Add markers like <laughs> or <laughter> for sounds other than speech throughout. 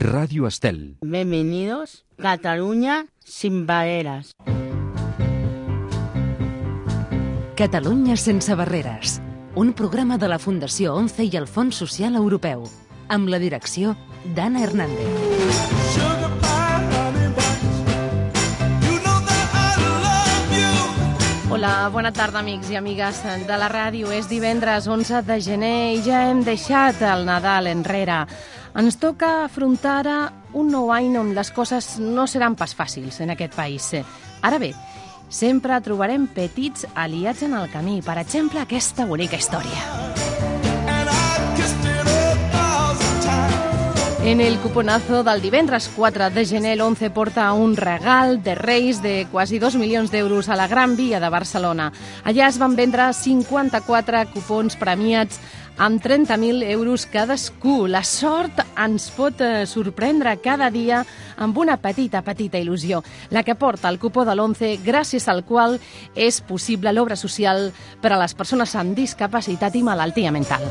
Radio Estel. Bienvenidos, Cataluña sin barreras. Catalunya sense barreres. Un programa de la Fundació ONCE i el Fons Social Europeu. Amb la direcció d'Anna Hernández. Hola, bona tarda, amics i amigues de la ràdio. És divendres 11 de gener i ja hem deixat el Nadal enrere. Ens toca afrontar ara un nou any on les coses no seran pas fàcils en aquest país. Ara bé, sempre trobarem petits aliats en el camí. Per exemple, aquesta bonica història. En el cuponazo del divendres 4 de gener, l'11 porta un regal de Reis de quasi 2 milions d'euros a la Gran Via de Barcelona. Allà es van vendre 54 cupons premiats amb 30.000 euros cadascú. La sort ens pot eh, sorprendre cada dia amb una petita, petita il·lusió, la que porta el cupó de l'11, gràcies al qual és possible l'obra social per a les persones amb discapacitat i malaltia mental.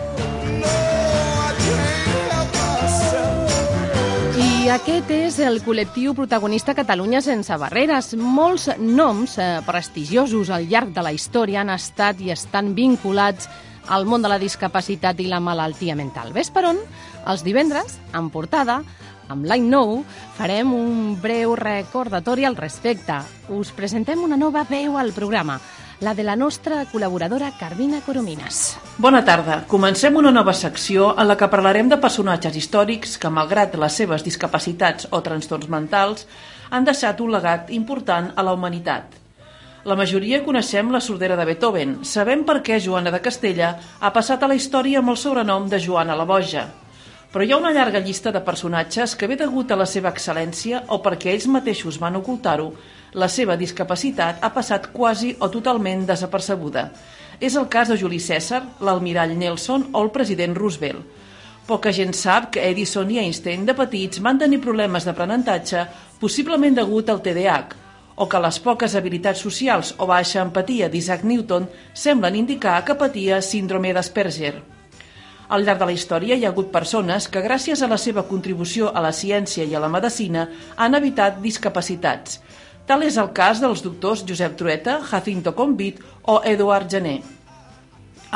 I aquest és el col·lectiu protagonista Catalunya sense barreres. Molts noms eh, prestigiosos al llarg de la història han estat i estan vinculats al món de la discapacitat i la malaltia mental. Ves per on? Els divendres, en portada, amb l'any nou, farem un breu recordatori al respecte. Us presentem una nova veu al programa, la de la nostra col·laboradora Carmina Coromines. Bona tarda. Comencem una nova secció en la que parlarem de personatges històrics que, malgrat les seves discapacitats o trastorns mentals, han deixat un legat important a la humanitat. La majoria coneixem la sordera de Beethoven. Sabem per què Joana de Castella ha passat a la història amb el sobrenom de Joana la Boja. Però hi ha una llarga llista de personatges que, bé degut a la seva excel·lència o perquè ells mateixos van ocultar-ho, la seva discapacitat ha passat quasi o totalment desapercebuda. És el cas de Juli César, l'almirall Nelson o el president Roosevelt. Poca gent sap que Edison i Einstein de petits van tenir problemes d'aprenentatge, possiblement degut al TDAH, o que les poques habilitats socials o baixa empatia d'Isaac Newton semblen indicar que patia síndrome d'Asperger. Al llarg de la història hi ha hagut persones que, gràcies a la seva contribució a la ciència i a la medicina, han evitat discapacitats. Tal és el cas dels doctors Josep Trueta, Jacinto Convit o Eduard Gené.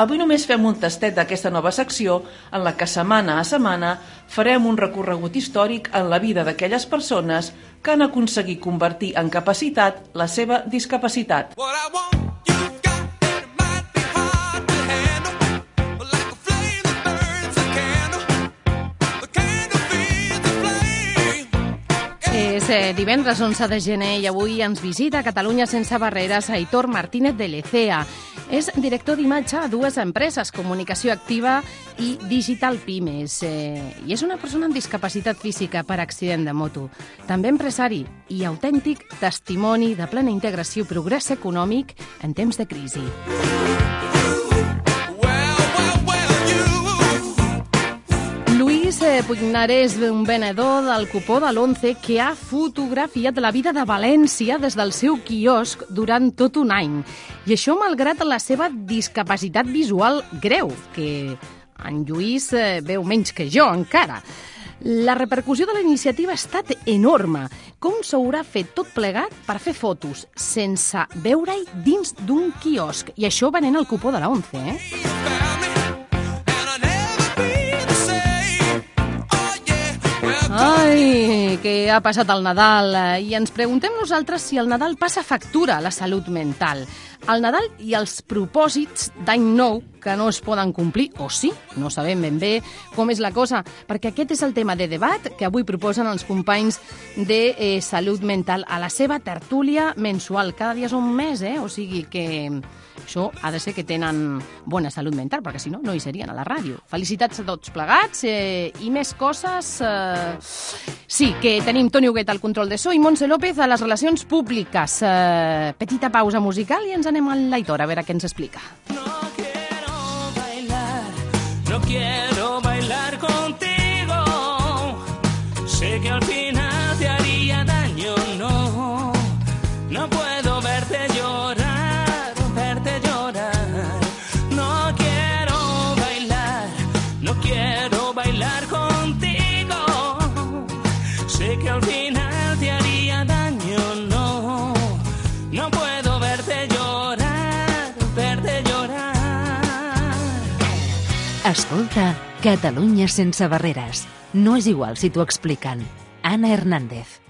Avui només fem un tastet d'aquesta nova secció en la que setmana a setmana farem un recorregut històric en la vida d'aquelles persones que han aconseguit convertir en capacitat la seva discapacitat. És eh, divendres 11 de gener i avui ens visita a Catalunya sense barreres Aitor Martínez de Lecea. És director d'imatge a dues empreses, Comunicació Activa i Digital Pimes. Eh, I és una persona amb discapacitat física per accident de moto. També empresari i autèntic testimoni de plena integració i progrés econòmic en temps de crisi. Luis Puignar és un venedor del cupó de l'11 que ha fotografiat la vida de València des del seu quiosc durant tot un any. I això malgrat la seva discapacitat visual greu, que en Lluís eh, veu menys que jo encara. La repercussió de la iniciativa ha estat enorme. Com s'haurà fet tot plegat per fer fotos sense veure-hi dins d'un quiosc? I això venent el cupó de la 11, eh? Ai, que ha passat el Nadal eh, i ens preguntem nosaltres si el Nadal passa factura a la salut mental. El Nadal i els propòsits d'any nou que no es poden complir, o sí, no sabem ben bé com és la cosa, perquè aquest és el tema de debat que avui proposen els companys de eh, salut mental a la seva tertúlia mensual. Cada dia són més, eh? O sigui que això ha de ser que tenen bona salut mental, perquè si no, no hi serien a la ràdio. Felicitats a tots plegats eh, i més coses. Eh... Sí, que tenim Toni Huguet al control de so i Montse López a les relacions públiques. Eh, petita pausa musical i ens anem al Laitor a veure què ens explica. No quiero bailar, no quiero Escolta Catalunya sense barreres. No és igual si t'ho expliquen. Anna Hernández.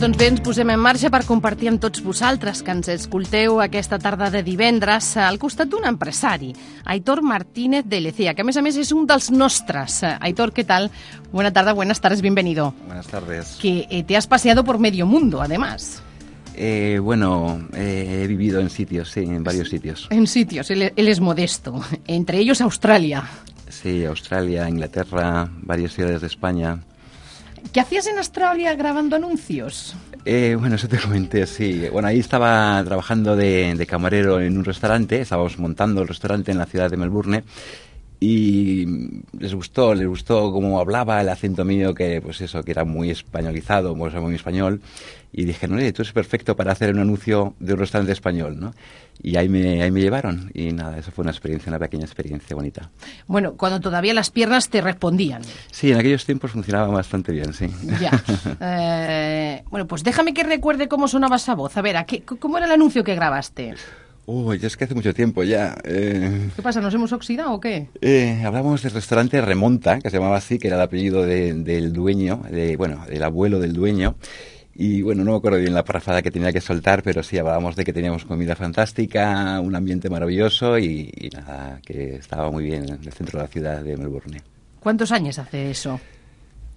Doncs bé, ens posem en marxa per compartir amb tots vosaltres que ens escolteu aquesta tarda de divendres al costat d'un empresari, Aitor Martínez de Lecea, que a més a més és un dels nostres. Aitor, ¿qué tal? Buena tarde, buenas tardes, bienvenido. Buenas tardes. Que eh, te has paseado por medio mundo, además. Eh, bueno, eh, he vivido en sitios, sí, en varios sitios. En sitios, él, él es modesto. Entre ellos Australia. Sí, Australia, Inglaterra, varias ciudades de España. ¿Qué hacías en Australia grabando anuncios? Eh, bueno, eso te comenté, sí. Bueno, ahí estaba trabajando de, de camarero en un restaurante, estábamos montando el restaurante en la ciudad de Melbourne y les gustó, les gustó cómo hablaba, el acento mío, que pues eso, que era muy españolizado, pues, muy español. Y dije, no, tú eres perfecto para hacer un anuncio de un restaurante español, ¿no? Y ahí me, ahí me llevaron. Y nada, eso fue una experiencia, una pequeña experiencia bonita. Bueno, cuando todavía las piernas te respondían. Sí, en aquellos tiempos funcionaba bastante bien, sí. Ya. <laughs> Eh, bueno, pues déjame que recuerde cómo sonaba esa voz. A ver, ¿a qué- ¿cómo era el anuncio que grabaste? Uy, es que hace mucho tiempo ya. Eh, ¿Qué pasa? ¿Nos hemos oxidado o qué? eh, hablamos del restaurante Remonta, que se llamaba así, que era el apellido de- del dueño, de, bueno, del abuelo del dueño. Y bueno, no me acuerdo bien la parrafada que tenía que soltar, pero sí hablábamos de que teníamos comida fantástica, un ambiente maravilloso y, y nada, que estaba muy bien en el centro de la ciudad de Melbourne. ¿Cuántos años hace eso?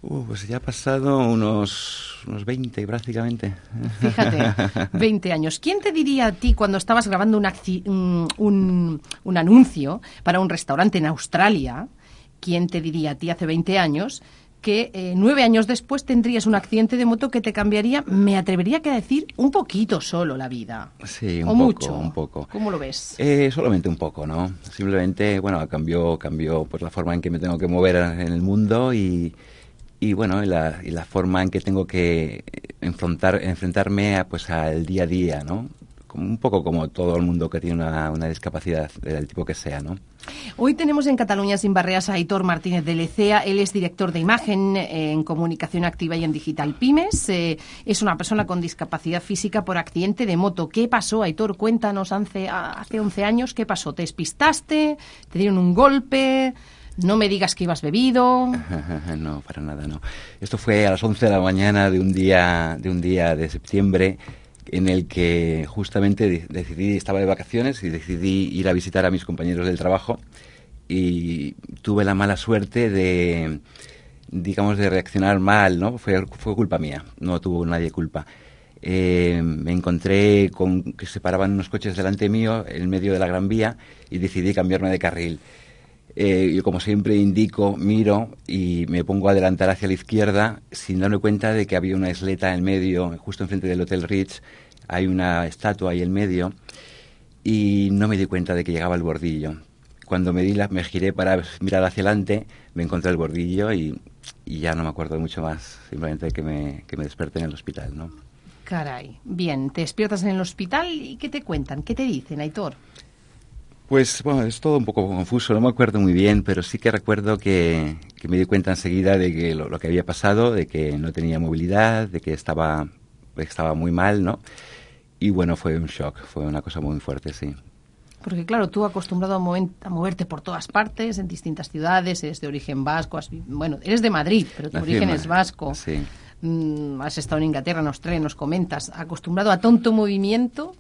Uh, pues ya ha pasado unos, unos 20 prácticamente. Fíjate, <laughs> 20 años. ¿Quién te diría a ti cuando estabas grabando un, un, un- un anuncio para un restaurante en Australia? ¿Quién te diría a ti hace 20 años que eh, nueve años después tendrías un accidente de moto que te cambiaría, me atrevería a decir, un poquito solo la vida? Sí, un o poco, mucho. un poco. ¿Cómo lo ves? Eh, solamente un poco, ¿no? Simplemente, bueno, cambió, cambió pues, la forma en que me tengo que mover en el mundo y, y bueno, y la, la forma en que tengo que enfrentar, enfrentarme a, pues, al día a día, ¿no? Un poco como todo el mundo que tiene una, una discapacidad del tipo que sea, ¿no? Hoy tenemos en Cataluña sin barreras a Aitor Martínez de Lecea. Él es director de imagen eh, en comunicación activa y en digital pymes. Eh, es una persona con discapacidad física por accidente de moto. ¿Qué pasó, Aitor? Cuéntanos, hace, hace 11 años, ¿qué pasó? ¿Te despistaste? ¿Te dieron un golpe? No me digas que ibas bebido. <laughs> no, para nada, no. Esto fue a las 11 de la mañana de un día de, un día de septiembre en el que justamente de- decidí, estaba de vacaciones y decidí ir a visitar a mis compañeros del trabajo y tuve la mala suerte de, digamos, de reaccionar mal, ¿no? Fue, fue culpa mía, no tuvo nadie culpa. Eh, me encontré con que se paraban unos coches delante mío en medio de la Gran Vía y decidí cambiarme de carril. Eh, yo como siempre indico, miro y me pongo a adelantar hacia la izquierda sin darme cuenta de que había una isleta en medio, justo enfrente del Hotel Ritz, hay una estatua ahí en medio y no me di cuenta de que llegaba el bordillo. Cuando me, di la, me giré para mirar hacia adelante, me encontré el bordillo y, ya no me acuerdo mucho más, simplemente que me, que me desperté en el hospital, ¿no? Caray. Bien, te despiertas en el hospital y ¿qué te cuentan? ¿Qué te dicen, Aitor? Pues bueno, es todo un poco confuso, no me acuerdo muy bien, pero sí que recuerdo que, que me di cuenta enseguida de que lo, lo que había pasado, de que no tenía movilidad, de que estaba, estaba muy mal, ¿no? Y bueno, fue un shock, fue una cosa muy fuerte, sí. Porque claro, tú acostumbrado a, moverte por todas partes, en distintas ciudades, eres de origen vasco, has bueno, eres de Madrid, pero tu Nací origen en es vasco. Sí. Mm, has estado en Inglaterra, en Australia, nos comentas. Acostumbrado a tonto movimiento,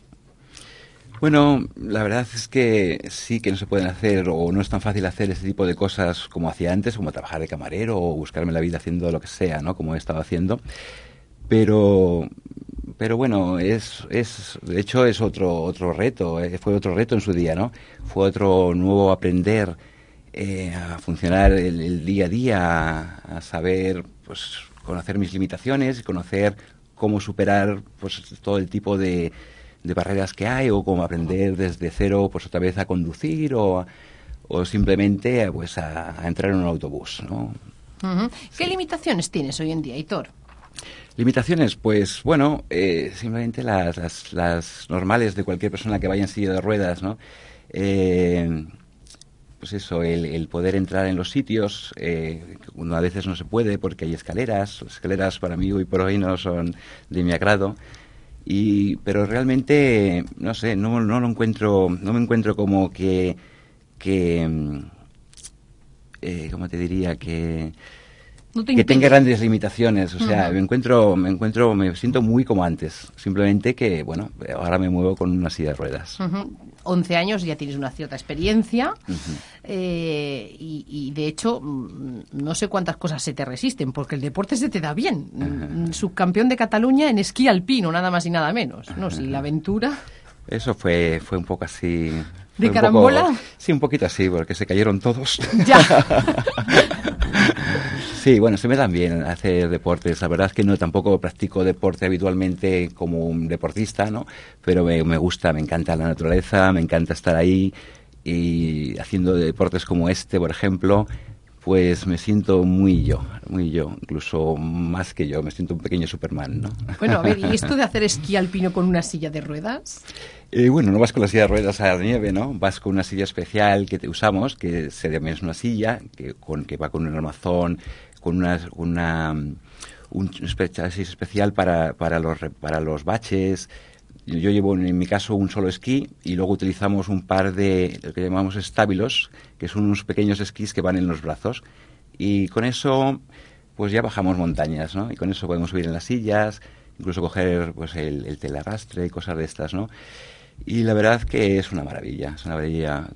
Bueno, la verdad es que sí que no se pueden hacer o no es tan fácil hacer ese tipo de cosas como hacía antes, como trabajar de camarero o buscarme la vida haciendo lo que sea, ¿no? Como he estado haciendo. Pero, pero bueno, es, es, de hecho es otro, otro reto, eh, fue otro reto en su día, ¿no? Fue otro nuevo aprender eh, a funcionar el, el día a día, a, a saber, pues, conocer mis limitaciones, conocer cómo superar, pues, todo el tipo de, de barreras que hay o cómo aprender desde cero, pues, otra vez a conducir o, o simplemente, pues, a, a entrar en un autobús, ¿no? ¿qué limitaciones tienes hoy en día, Aitor? Limitaciones, pues bueno, eh, simplemente las, las, las normales de cualquier persona que vaya en silla de ruedas, ¿no? Eh, pues eso, el, el poder entrar en los sitios, eh, uno a veces no se puede porque hay escaleras, las escaleras para mí hoy por hoy no son de mi agrado, y, pero realmente, no sé, no, no lo encuentro, no me encuentro como que, que mm, eh, ¿cómo te diría? Que, No te que tenga grandes limitaciones. O sea, me encuentro, me encuentro, me siento muy como antes. Simplemente que, bueno, ahora me muevo con una silla de ruedas. Ujú. 11 años, ya tienes una cierta experiencia eh, y, y, de hecho mm, no sé cuántas cosas se te resisten porque el deporte se te da bien. Mm, Subcampeón de Cataluña en esquí alpino, nada más y nada menos. No, si la aventura... Eso fue, fue un poco así. ¿De carambola? poco- sí, un poquito así, porque se cayeron todos. Ya. <laughs> <laughs> Sí, bueno, se me dan bien hacer deportes. La verdad es que no tampoco practico deporte habitualmente como un deportista, ¿no? Pero me, me gusta, me encanta la naturaleza, me encanta estar ahí y haciendo deportes como este, por ejemplo, pues me siento muy yo, muy yo, incluso más que yo, me siento un pequeño Superman, ¿no? Bueno, a ver, ¿y esto de <laughs> hacer esquí alpino con una silla de ruedas? Eh, bueno, no vas con la silla de ruedas a la nieve, ¿no? Vas con una silla especial que te usamos, que se es una silla, que, con, que va con un armazón, con una, una un especial para, para, los, para los baches. Yo yo llevo, en mi caso, un solo esquí y luego utilizamos un par de, lo que llamamos estábilos, que son unos pequeños esquís que van en los brazos. Y con eso, pues ya bajamos montañas, ¿no? Y con eso podemos subir en las sillas, incluso coger pues el, el telarrastre y cosas de estas, ¿no? Y la verdad que es una maravilla, es una maravilla.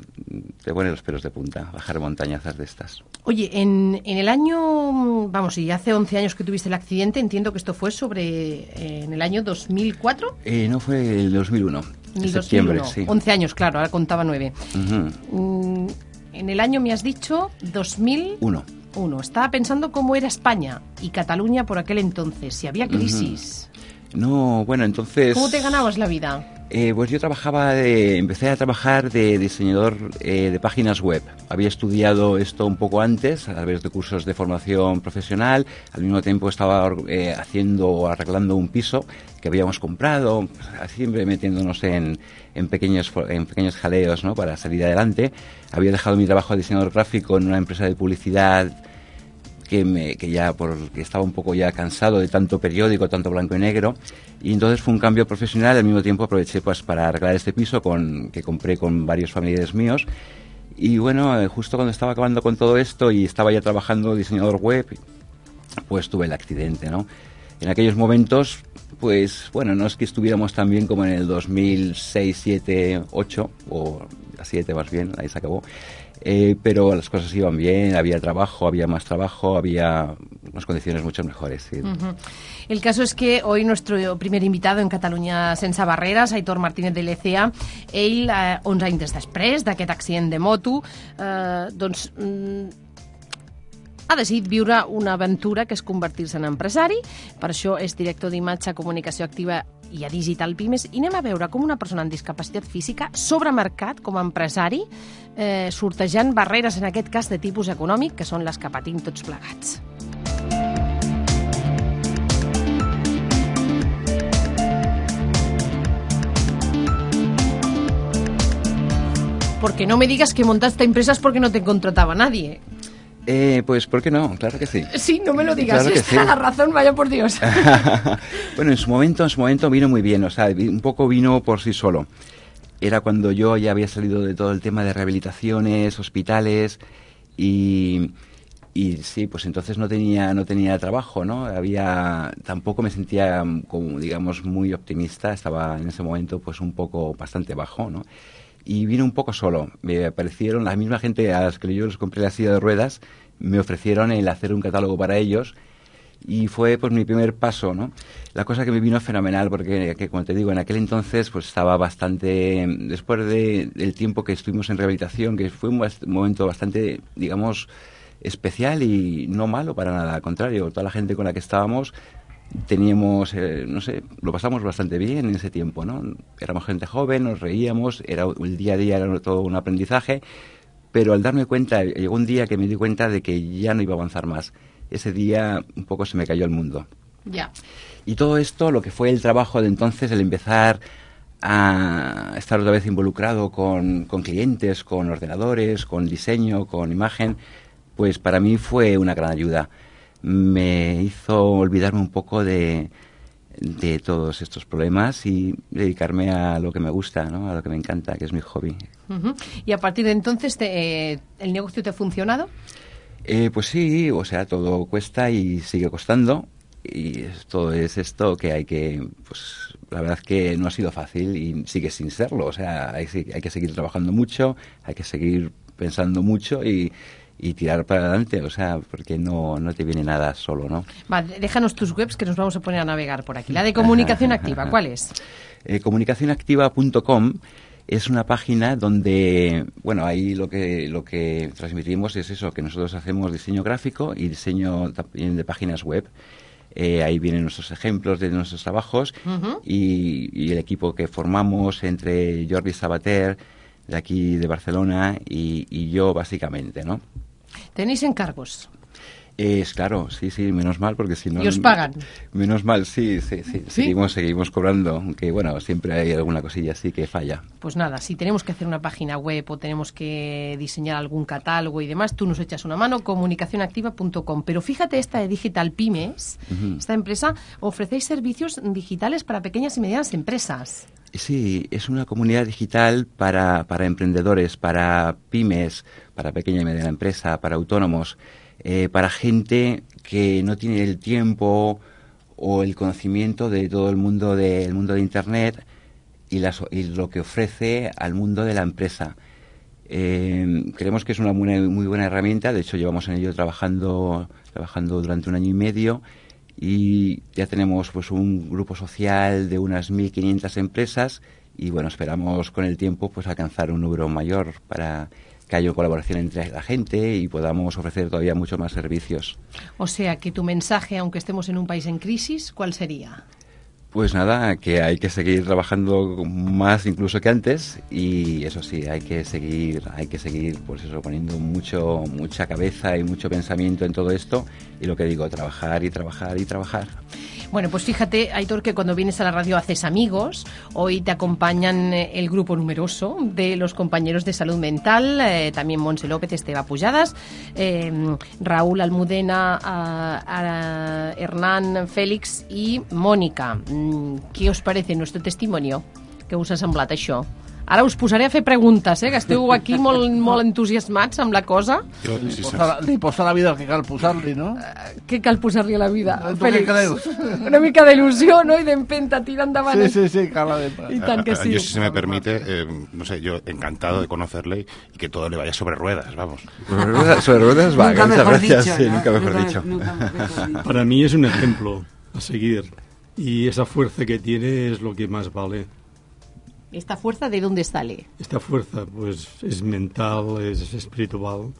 Te pone los pelos de punta, bajar montañazas de estas. Oye, en, en el año, mm, vamos, y hace 11 años que tuviste el accidente, entiendo que esto fue sobre, eh, en el año 2004. Eh, no fue el 2001, En el septiembre, 2001. sí. 11 años, claro, ahora contaba 9. Ujú. en el año, me has dicho, 2001. Uno. Estaba pensando cómo era España y Cataluña por aquel entonces, si había crisis. No, bueno, entonces... ¿Cómo te ganabas la vida? Eh, pues yo trabajaba, de, empecé a trabajar de diseñador eh, de páginas web. Había estudiado esto un poco antes, a través de cursos de formación profesional. Al mismo tiempo estaba eh, haciendo o arreglando un piso que habíamos comprado, pues, siempre metiéndonos en, en, pequeños, en pequeños jaleos ¿no? para salir adelante. Había dejado mi trabajo de diseñador gráfico en una empresa de publicidad que, me, que ya porque estaba un poco ya cansado de tanto periódico, tanto blanco y negro, y entonces fue un cambio profesional, al mismo tiempo aproveché pues para arreglar este piso con, que compré con varios familiares míos, y bueno, eh, justo cuando estaba acabando con todo esto y estaba ya trabajando diseñador web, pues tuve el accidente, ¿no? En aquellos momentos, pues bueno, no es que estuviéramos tan bien como en el 2006, 7, 8, o a 7 más bien, ahí se acabó, eh, pero las cosas iban bien, había trabajo, había más trabajo, había unas condiciones mucho mejores. El caso es que hoy nuestro primer invitado en Catalunya sense barreres, Aitor Martínez de l'ECA, ell, eh, 11 anys després d'aquest accident de moto, eh, doncs mm, ha decidit viure una aventura que és convertir-se en empresari, per això és director d'imatge, comunicació activa i a Digital Pimes, i anem a veure com una persona amb discapacitat física s'obre mercat com a empresari, eh, sortejant barreres, en aquest cas de tipus econòmic, que són les que patim tots plegats. Porque no me digas que montaste empresas porque no te contrataba nadie. Eh, pues, ¿por qué no? Claro que sí. Sí, no me lo digas. Claro que Esta <laughs> sí. la razón, vaya por Dios. <laughs> bueno, en su momento, en su momento vino muy bien, o sea, un poco vino por sí solo. Era cuando yo ya había salido de todo el tema de rehabilitaciones, hospitales y, y sí, pues entonces no tenía no tenía trabajo, ¿no? Había tampoco me sentía como digamos muy optimista, estaba en ese momento pues un poco bastante bajo, ¿no? Y vino un poco solo. Me aparecieron la misma gente a las que yo les compré la silla de ruedas, me ofrecieron el hacer un catálogo para ellos y fue pues mi primer paso, ¿no? La cosa que me vino fenomenal porque, que, como te digo, en aquel entonces pues estaba bastante, después de, del tiempo que estuvimos en rehabilitación, que fue un, un momento bastante, digamos, especial y no malo para nada, al contrario, toda la gente con la que estábamos teníamos, eh, no sé, lo pasamos bastante bien en ese tiempo, ¿no? Éramos gente joven, nos reíamos, era el día a día era todo un aprendizaje, pero al darme cuenta, llegó un día que me di cuenta de que ya no iba a avanzar más. Ese día un poco se me cayó el mundo. Ya. Y todo esto, lo que fue el trabajo de entonces, el empezar a estar otra vez involucrado con, con clientes, con ordenadores, con diseño, con imagen, pues para mí fue una gran ayuda. Me hizo olvidarme un poco de, de todos estos problemas y dedicarme a lo que me gusta, ¿no? a lo que me encanta, que es mi hobby. Y a partir de entonces, te- eh, ¿el negocio te ha funcionado? Eh, pues sí, o sea, todo cuesta y sigue costando. Y esto es esto que hay que, pues la verdad que no ha sido fácil y sigue sin serlo. O sea, hay que seguir trabajando mucho, hay que seguir pensando mucho y, y tirar para adelante. O sea, porque no, no te viene nada solo, ¿no? Va, déjanos tus webs que nos vamos a poner a navegar por aquí. La de comunicación activa, ¿cuál es? <laughs> Eh, comunicacionactiva.com es una página donde, bueno, ahí lo que, lo que transmitimos es eso, que nosotros hacemos diseño gráfico y diseño también de páginas web. Eh, ahí vienen nuestros ejemplos de nuestros trabajos y el equipo que formamos entre Jordi Sabater, de aquí de Barcelona, y, y yo básicamente, ¿no? Tenéis encargos. Es claro, sí, sí, menos mal, porque si no... ¿Y os pagan? Menos mal, sí, sí, sí. ¿Sí? Seguimos, seguimos cobrando, aunque bueno, siempre hay alguna cosilla así que falla. Pues nada, si tenemos que hacer una página web o tenemos que diseñar algún catálogo y demás, tú nos echas una mano, comunicacionactiva.com. Pero fíjate esta de Digital Pymes, esta empresa, ofrecéis servicios digitales para pequeñas y medianas empresas. Sí, es una comunidad digital para, para emprendedores, para pymes, para pequeña y mediana empresa, para autónomos, eh, para gente que no tiene el tiempo o el conocimiento de todo el mundo del mundo de Internet y, las- y lo que ofrece al mundo de la empresa. Eh, creemos que es una buena- muy buena herramienta, de hecho llevamos en ello trabajando, trabajando durante un año y medio y ya tenemos pues un grupo social de unas 1.500 empresas y bueno, esperamos con el tiempo pues alcanzar un número mayor para que haya colaboración entre la gente y podamos ofrecer todavía muchos más servicios. O sea que tu mensaje, aunque estemos en un país en crisis, ¿cuál sería? Pues nada, que hay que seguir trabajando más incluso que antes y eso sí, hay que seguir, hay que seguir pues eso poniendo mucho mucha cabeza y mucho pensamiento en todo esto y lo que digo, trabajar y trabajar y trabajar. Bueno, pues fíjate, Aitor, que cuando vienes a la radio haces amigos. Hoy te acompañan eh, el grupo numeroso de los compañeros de salud mental, eh, también Monse López, Esteba Pujadas, eh, Raúl Almudena, Hernán Félix i Mònica. Mm, Què us parece nuestro testimonio? Què us ha semblat això? Ara us posaré a fer preguntes, eh, que esteu aquí molt, molt entusiasmats amb la cosa. Jo, Li sí, posa, la, li posa la vida el que cal posar-li, no? Què cal posar-li a la vida, Félix? creus? Una mica d'il·lusió, no?, i d'empenta, tira endavant. Sí, sí, sí, cal adentro. I tant que sí. Yo, si se me permite, eh, no sé, yo encantado de conocerle y que todo le vaya sobre ruedas, vamos. Sobre ruedas, sobre ruedas va, Nunca muchas mejor gracias, dicho, sí, ¿no? nunca mejor Nunca- dicho. nunca mejor dicho. Para mí es un ejemplo a seguir y esa fuerza que tiene es lo que más vale. ¿Esta fuerza de dónde sale? Esta fuerza pues es mental, es espiritual.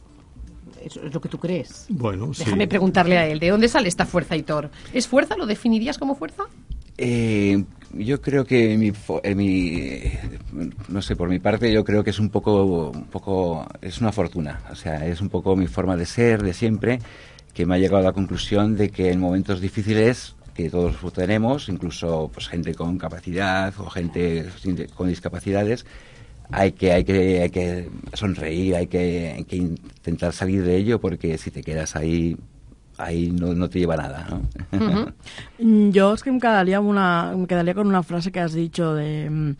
Eso es lo que tú crees. Bueno, sí. Déjame preguntarle a él, ¿de dónde sale esta fuerza, Hitor? ¿Es fuerza? ¿Lo definirías como fuerza? Eh, yo creo que mi, fo- eh, mi, no sé, por mi parte yo creo que es un poco, un poco, es una fortuna, o sea, es un poco mi forma de ser de siempre, que me ha llegado a la conclusión de que en momentos difíciles que todos tenemos, incluso pues gente con capacidad o gente con discapacidades, hay que, hay que, hay que sonreír, hay que, hay que intentar salir de ello porque si te quedas ahí, ahí no, no te lleva nada, ¿no? <laughs> Mm, Yo es que me quedaría, una, me quedaría con una frase que has dicho de mm,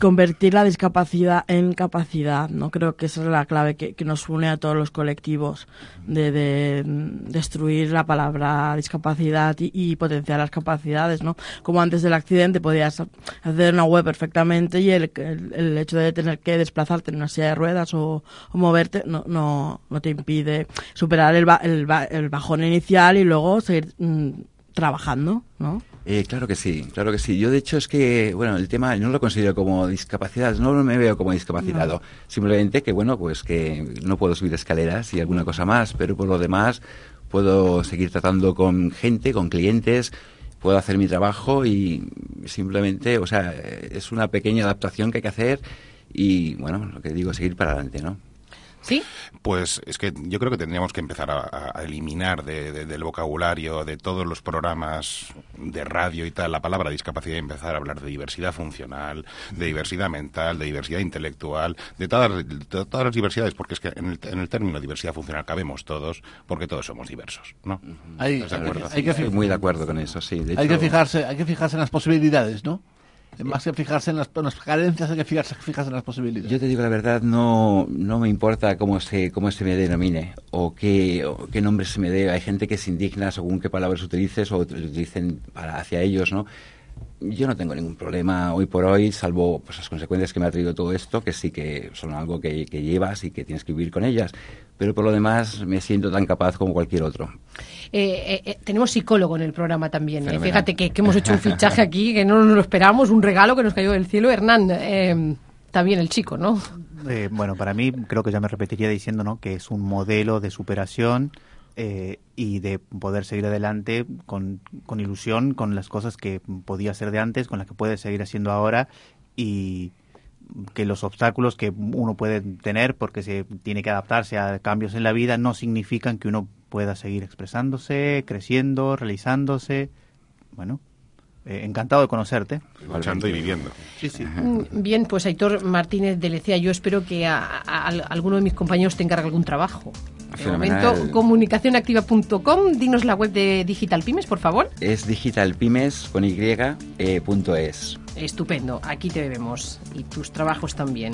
convertir la discapacidad en capacidad. No creo que esa es la clave que, que nos une a todos los colectivos, de, de, destruir la palabra discapacidad y, potenciar las capacidades. ¿no? Como antes del accidente podías hacer una web perfectamente y el, el, el hecho de tener que desplazarte en una silla de ruedas o, moverte no, no, no te impide superar el, el, el bajón inicial y luego seguir mm, trabajando, ¿no? Eh, claro que sí, claro que sí. Yo de hecho es que, bueno, el tema no lo considero como discapacidad, no me veo como discapacitado. Simplemente que, bueno, pues que no puedo subir escaleras y alguna cosa más, pero por lo demás puedo seguir tratando con gente, con clientes, puedo hacer mi trabajo y simplemente, o sea, es una pequeña adaptación que hay que hacer y, bueno, lo que digo, seguir para adelante, ¿no? ¿Sí? Pues es que yo creo que tendríamos que empezar a, a eliminar de- de- del vocabulario de todos los programas de radio y tal la palabra discapacidad y empezar a hablar de diversidad funcional, de diversidad mental, de diversidad intelectual, de todas, de todas las diversidades, porque es que en el, en el término diversidad funcional cabemos todos, porque todos somos diversos, ¿no? Hay, ¿Estás de acuerdo? hay que, Estoy muy de acuerdo con eso, sí. De hay que fijarse, hay que fijarse en las posibilidades, ¿no? Más que fijarse en las, en las carencias, hay que fijarse, fijarse en las posibilidades. Yo te digo la verdad, no, no me importa cómo se, cómo se me denomine o qué, o qué nombre se me dé. Hay gente que se indigna según qué palabras utilices o utilicen para, hacia ellos, ¿no? Yo no tengo ningún problema hoy por hoy, salvo pues, las consecuencias que me ha traído todo esto, que sí que son algo que, que llevas y que tienes que vivir con ellas. Pero por lo demás me siento tan capaz como cualquier otro. Eh, eh, eh, tenemos psicólogo en el programa también. eh. Fíjate que, que hemos hecho un fichaje aquí que no nos lo esperábamos, un regalo que nos cayó del cielo. Hernán, eh, también el chico, ¿no? Eh, bueno, para mí creo que ya me repetiría diciendo ¿no? que es un modelo de superación eh, y de poder seguir adelante con, con ilusión, con las cosas que podía hacer de antes, con las que puede seguir haciendo ahora y que los obstáculos que uno puede tener porque se tiene que adaptarse a cambios en la vida no significan que uno pueda seguir expresándose, creciendo, realizándose. Bueno, eh, encantado de conocerte. Luchando y viviendo. Sí, sí. Mm, Bien, pues Aitor Martínez de Lecea, yo espero que a, a- a alguno de mis compañeros te encargue algún trabajo. De momento, comunicacionactiva.com, dinos la web de Digital Pymes, por favor. Es digitalpymes con y, eh, punto es. Estupendo, aquí te vemos y tus trabajos también.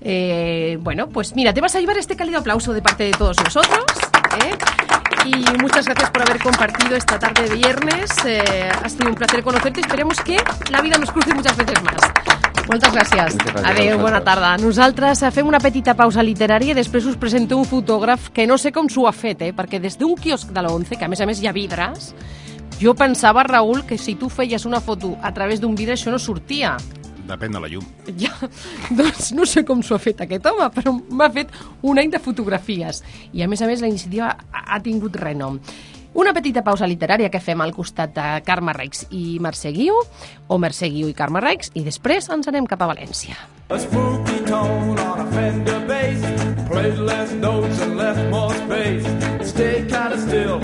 Eh, bueno, pues mira, te vas a llevar este cálido aplauso de parte de todos nosotros. ¿eh? Y muchas gracias por haber compartido esta tarde de viernes. Eh, ha sido un placer conocerte. Esperemos que la vida nos cruce muchas veces más. Moltes gràcies. Moltes gràcies a Adéu, bona tarda. Nosaltres eh, fem una petita pausa literària i després us presento un fotògraf que no sé com s'ho ha fet, eh? perquè des d'un quiosc de l'11, que a més a més hi ha vidres, jo pensava, Raül, que si tu feies una foto a través d'un vidre això no sortia. Depèn de la llum. Ja, doncs no sé com s'ho ha fet aquest home, però m'ha fet un any de fotografies. I a més a més la iniciativa ha tingut renom. Una petita pausa literària que fem al costat de Carme Reix i Mercè Guiu, o Mercè Guiu i Carme Reix, i després ens anem cap a València. A spooky tone on a Fender bass. Played less notes and left more space. Kinda still,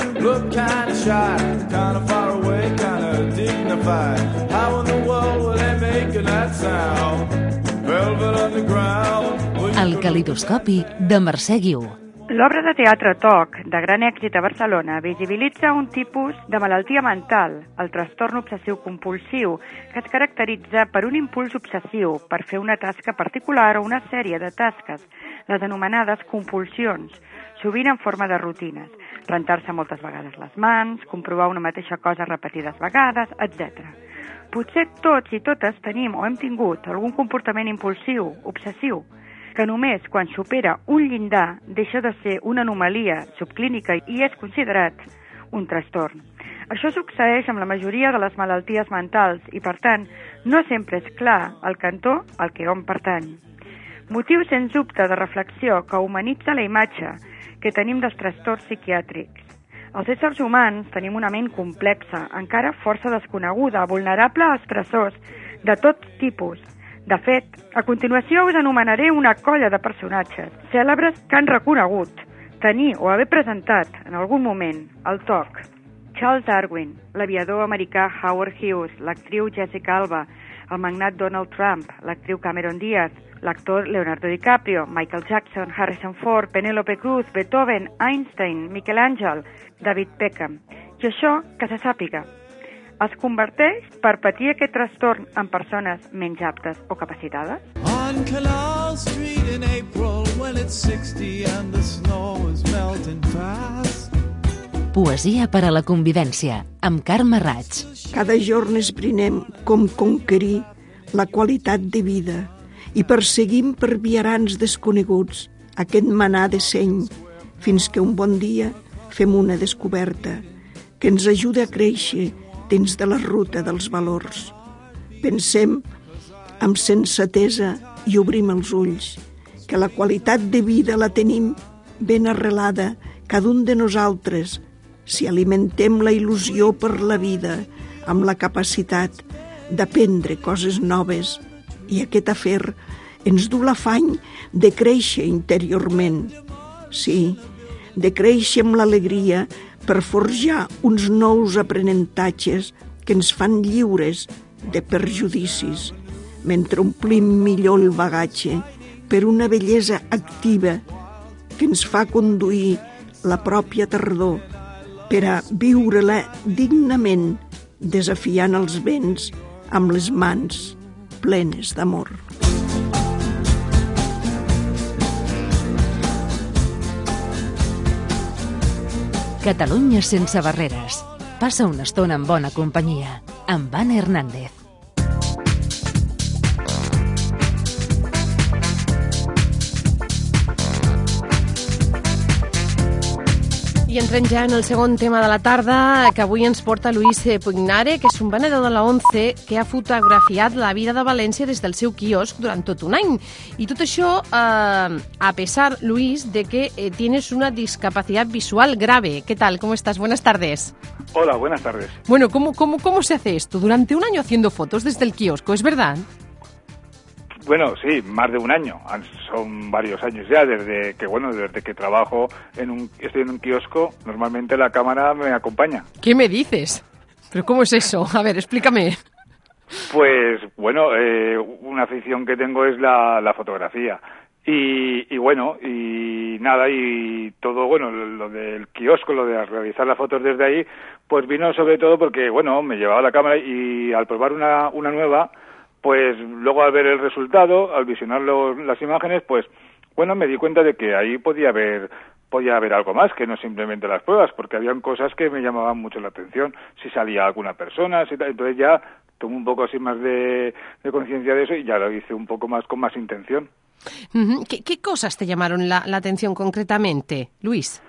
kinda shy. Kinda far away, kinda dignified. How in the world were they making that sound? Velvet underground. El calidoscopi de Mercè Guiu. L'obra de teatre TOC, de gran èxit a Barcelona, visibilitza un tipus de malaltia mental, el trastorn obsessiu-compulsiu, que es caracteritza per un impuls obsessiu per fer una tasca particular o una sèrie de tasques, les anomenades compulsions, sovint en forma de rutines, rentar-se moltes vegades les mans, comprovar una mateixa cosa repetides vegades, etc. Potser tots i totes tenim o hem tingut algun comportament impulsiu, obsessiu, que només quan supera un llindar deixa de ser una anomalia subclínica i és considerat un trastorn. Això succeeix amb la majoria de les malalties mentals i, per tant, no sempre és clar el cantó al que hom pertany. Motiu, sens dubte, de reflexió que humanitza la imatge que tenim dels trastorns psiquiàtrics. Els éssers humans tenim una ment complexa, encara força desconeguda, vulnerable a estressors de tot tipus. De fet, a continuació us anomenaré una colla de personatges cèlebres que han reconegut tenir o haver presentat en algun moment el toc. Charles Darwin, l'aviador americà Howard Hughes, l'actriu Jessica Alba, el magnat Donald Trump, l'actriu Cameron Diaz, l'actor Leonardo DiCaprio, Michael Jackson, Harrison Ford, Penélope Cruz, Beethoven, Einstein, Miquel Àngel, David Beckham. I això, que se sàpiga, es converteix per patir aquest trastorn en persones menys aptes o capacitades? On Canal Street in April when it's 60 and the snow is melting fast. Poesia per a la convivència, amb Carme Raig. Cada jorn esbrinem com conquerir la qualitat de vida i perseguim per viarans desconeguts aquest manar de seny fins que un bon dia fem una descoberta que ens ajuda a créixer dins de la ruta dels valors. Pensem amb sensatesa i obrim els ulls que la qualitat de vida la tenim ben arrelada cada un de nosaltres si alimentem la il·lusió per la vida amb la capacitat d'aprendre coses noves i aquest afer ens du l'afany de créixer interiorment. Sí, de créixer amb l'alegria per forjar uns nous aprenentatges que ens fan lliures de perjudicis, mentre omplim millor el bagatge per una bellesa activa que ens fa conduir la pròpia tardor per a viure-la dignament, desafiant els vents amb les mans plenes d'amor. Catalunya sense barreres. Passa una estona en bona companyia. Amb Anna Hernández. I entrem ja en el segon tema de la tarda, que avui ens porta Luis Puignare, que és un venedor de la ONCE que ha fotografiat la vida de València des del seu quiosc durant tot un any. I tot això eh, a pesar, Luis, de que eh, tienes una discapacidad visual grave. ¿Qué tal? ¿Cómo estás? Buenas tardes. Hola, buenas tardes. Bueno, ¿cómo, cómo, ¿cómo se hace esto? Durante un año haciendo fotos desde el kiosco, ¿es verdad? Bueno, sí, más de un año. Son varios años ya desde que, bueno, desde que trabajo en un, estoy en un kiosco. Normalmente la cámara me acompaña. ¿Qué me dices? ¿Pero cómo es eso? A ver, explícame. Pues, bueno, eh, una afición que tengo es la, la fotografía. Y, y bueno, y nada, y todo, bueno, lo del kiosco, lo de realizar las fotos desde ahí, pues vino sobre todo porque, bueno, me llevaba la cámara y al probar una, una nueva, pues luego al ver el resultado, al visionar los- las imágenes, pues bueno, me di cuenta de que ahí podía haber podía haber algo más que no simplemente las pruebas, porque habían cosas que me llamaban mucho la atención, si salía alguna persona, si tal, entonces ya tomé un poco así más de, de conciencia de eso y ya lo hice un poco más con más intención. ¿Qué, qué cosas te llamaron la, la atención concretamente, Luis?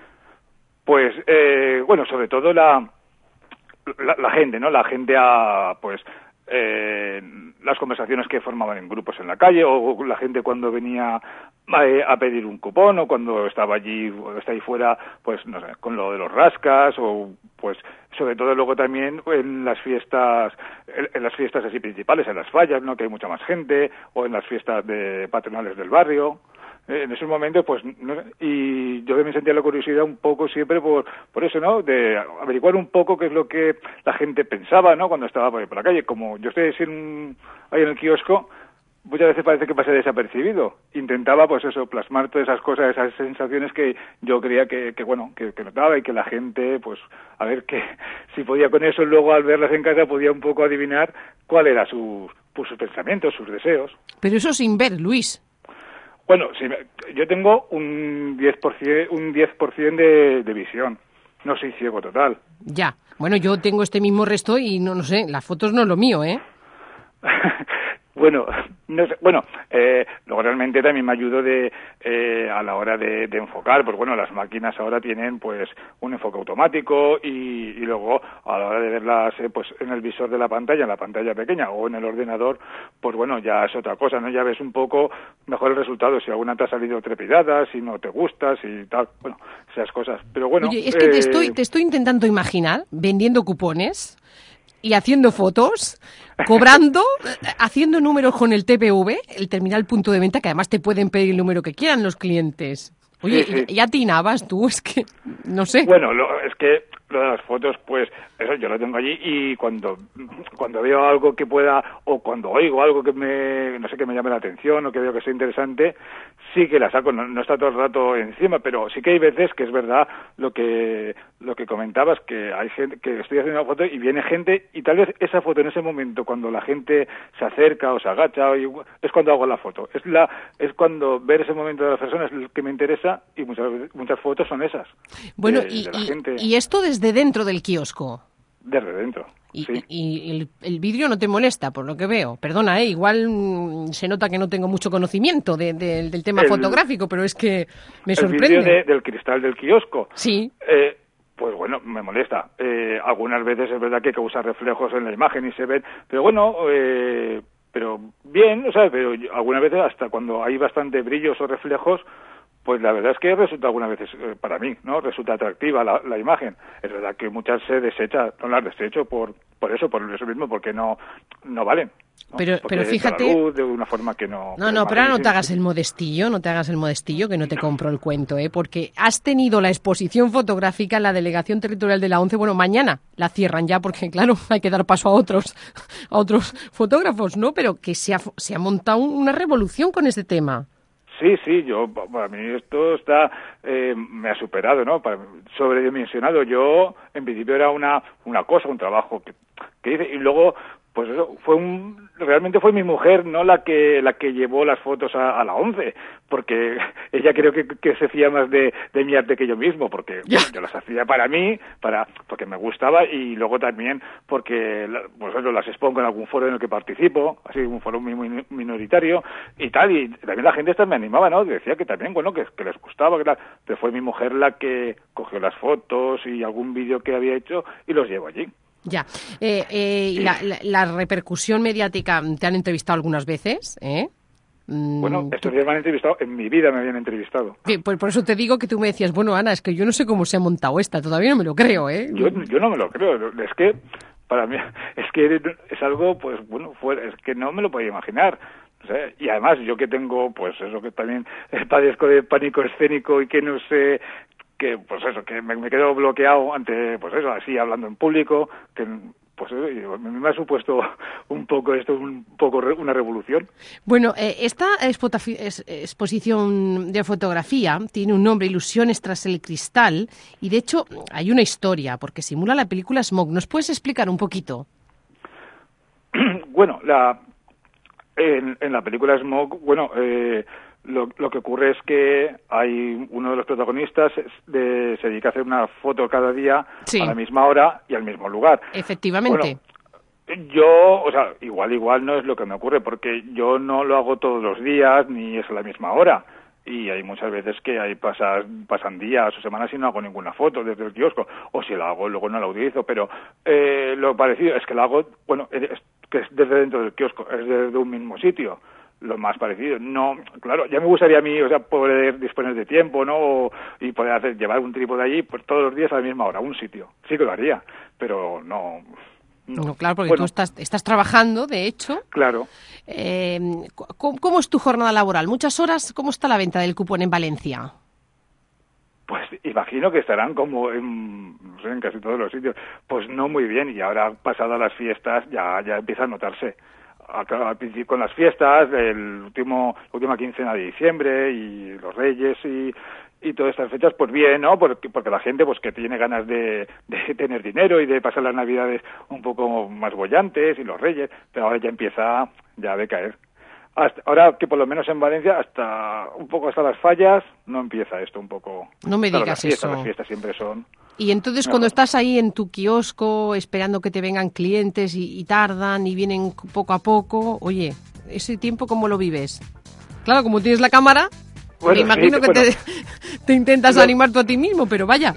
Pues, eh, bueno, sobre todo la, la, la gente, ¿no? La gente a, pues, eh, las conversaciones que formaban en grupos en la calle o la gente cuando venía eh, a pedir un cupón o cuando estaba allí o está ahí fuera, pues, no sé, con lo de los rascas o, pues, sobre todo luego también en las fiestas, en, en las fiestas así principales, en las fallas, ¿no? Que hay mucha más gente o en las fiestas de patronales del barrio. En esos momentos, pues, no y yo también sentía la curiosidad un poco siempre por, por eso, ¿no? De averiguar un poco qué es lo que la gente pensaba, ¿no? Cuando estaba por, por la calle. Como yo estoy en- ahí en el kiosco, muchas veces parece que pasé desapercibido. Intentaba, pues eso, plasmar todas esas cosas, esas sensaciones que yo creía que, que bueno, que, que notaba y que la gente, pues, a ver que <laughs> si podía con eso luego al verlas en casa podía un poco adivinar cuál era su, pues, sus pensamientos, sus deseos. Pero eso sin ver, Luis. Bueno, sí, me- yo tengo un 10%, un 10 de, de visión. No soy ciego total. Ya. Bueno, yo tengo este mismo resto y no, no sé, las fotos no es lo mío, ¿eh? <laughs> Bueno, <laughs> no sé, bueno, eh, luego realmente también me ayudó de eh, a la hora de, de enfocar, pues bueno, las máquinas ahora tienen pues un enfoque automático y, y luego a la hora de verlas eh, pues en el visor de la pantalla, en la pantalla pequeña o en el ordenador, pues bueno, ya es otra cosa, ¿no? Ya ves un poco mejor el resultado, si alguna te ha salido trepidada, si no te gusta, si tal, bueno, esas cosas. Pero bueno, Oye, es que te eh, estoy, te estoy intentando imaginar vendiendo cupones y haciendo fotos, cobrando, <laughs> haciendo números con el TPV, el terminal punto de venta, que además te pueden pedir el número que quieran los clientes. Oye, Sí, sí. ya atinabas tú, <laughs> es que, no sé. Bueno, lo- es que lo de las fotos, pues eso yo lo tengo allí y cuando cuando veo algo que pueda o cuando oigo algo que me no sé que me llame la atención o que veo que sea interesante, sí que la saco. No, no está todo el rato encima, pero sí que hay veces que es verdad lo que lo que comentabas que hay gente que estoy haciendo una foto y viene gente y tal vez esa foto en ese momento cuando la gente se acerca o se agacha o es cuando hago la foto. Es la es cuando ver ese momento de la persona es el que me interesa y muchas muchas fotos son esas. Bueno, de- y, de la y- gente. y esto desde dentro del kiosco. Desde dentro. Y, sí. y el, el vidrio no te molesta, por lo que veo. Perdona, ¿eh? igual mm, se nota que no tengo mucho conocimiento de- de- del tema El- fotográfico, pero es que me el sorprende. vidrio de- del cristal del kiosco. Sí. Eh, pues bueno, me molesta. Eh, algunas veces es verdad que causa reflejos en la imagen y se ven, pero bueno, eh, pero bien, o sea, pero algunas veces hasta cuando hay bastante brillos o reflejos, pues la verdad es que resulta algunas veces eh, para mí, ¿no? Resulta atractiva la, la imagen. Es verdad que muchas se desecha, no las desecho por por eso, por eso mismo, porque no no valen. ¿no? Pero- Porque pero fíjate- la luz de una forma que no... No, que no, pero ahora no te hagas el modestillo, no te hagas el modestillo, que no te compro el cuento, ¿eh? Porque has tenido la exposición fotográfica en la Delegación Territorial de la ONCE. Bueno, mañana la cierran ya porque, <laughs> claro, hay que dar paso a otros, a otros fotógrafos, ¿no? Pero que se ha, se ha montado una revolución con este tema. Sí, sí, yo, pa- para mí esto está, eh, me ha superado, ¿no? Para- sobredimensionado. Yo, en principio, era una, una cosa, un trabajo que, que hice, y luego, pues eso, fue un, realmente fue mi mujer, ¿no? La que, la que llevó las fotos a, a la ONCE, porque <laughs> ella creo que, que se fía más de, de mi arte que yo mismo, porque bueno, yo las hacía para mí, para, porque me gustaba, y luego también porque, pues eso, las expongo en algún foro en el que participo, así, un foro muy, muy minoritario, y tal, y también la gente esta me animaba, ¿no? Decía que también, bueno, que, que les gustaba, que la- pero fue mi mujer la que cogió las fotos y algún vídeo que había hecho y los llevó allí. Ya. Eh, eh, la, la- la repercusión mediática, ¿te han entrevistado algunas veces? ¿Eh? Mm, Bueno, estos días me han entrevistado, en mi vida me habían entrevistado. que por, por eso te digo que tú me decías, bueno, Ana, es que yo no sé cómo se ha montado esta, todavía no me lo creo, ¿eh? Yo, yo no me lo creo, es que para mí <laughs> es que es algo, pues bueno, fue, es que no me lo podía imaginar. O sea, y además yo que tengo, pues eso que también padezco de pánico escénico y que no sé que pues eso que me, me quedo bloqueado ante pues eso así hablando en público que pues me ha supuesto <laughs> un poco esto un poco una revolución Bueno, eh, esta exposición de fotografía tiene un nombre, Ilusiones tras el cristal, y de hecho hay una historia, porque simula la película Smog. ¿Nos puedes explicar un poquito? <clears throat> bueno, la en, en la película Smog, bueno, eh, lo, lo que ocurre es que hay uno de los protagonistas es de- se dedica a hacer una foto cada día Sí. a la misma hora y al mismo lugar. Efectivamente. Yo, o sea, igual, igual no es lo que me ocurre, porque yo no lo hago todos los días ni es a la misma hora. Y hay muchas veces que ahí pasas, pasan días o semanas y no hago ninguna foto desde el kiosco. O si la hago, luego no la utilizo. Pero eh, lo parecido es que la hago, bueno, es, que es desde dentro del kiosco, es desde un mismo sitio. Lo más parecido. No, claro, ya me gustaría a mí, o sea, poder disponer de tiempo, ¿no? O- y poder hacer, llevar un trípode allí, pues todos los días a la misma hora, un sitio. Sí que lo haría, pero no. No, claro, porque Bueno. tú estás, estás trabajando, de hecho. Claro. Eh, cu- ¿cómo, cómo es tu jornada laboral? ¿Muchas horas? ¿Cómo está la venta del cupón en Valencia? Pues imagino que estarán como en, no sé, en casi todos los sitios. Pues no muy bien y ahora pasadas las fiestas ya, ya empieza a notarse. Al principio con las fiestas, el último, la última quincena de diciembre y los Reyes y, y todas estas fechas, pues bien, ¿no? Porque, porque la gente pues que tiene ganas de, de <laughs> tener dinero y de pasar las navidades un poco más bollantes y los Reyes, pero ahora ya empieza ya a decaer. Hasta, ahora que por lo menos en Valencia, hasta un poco hasta las fallas, no empieza esto un poco. No me Claro, digas las fiestas, eso. Las fiestas siempre son. Y entonces cuando estás ahí en tu kiosco esperando que te vengan clientes y, y tardan y vienen poco a poco, oye, ese tiempo ¿cómo lo vives? Claro, como tienes la cámara, Bueno, me imagino sí, que bueno. te, <laughs> te intentas Lo- animar tú a ti mismo, pero vaya.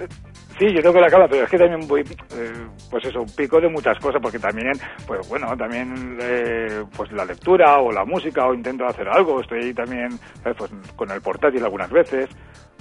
Sí, yo tengo la cama, pero es que también voy, eh, pues eso, pico de muchas cosas, porque también, pues bueno, también, eh, pues la lectura o la música o intento hacer algo, estoy ahí también, eh, pues con el portátil algunas veces,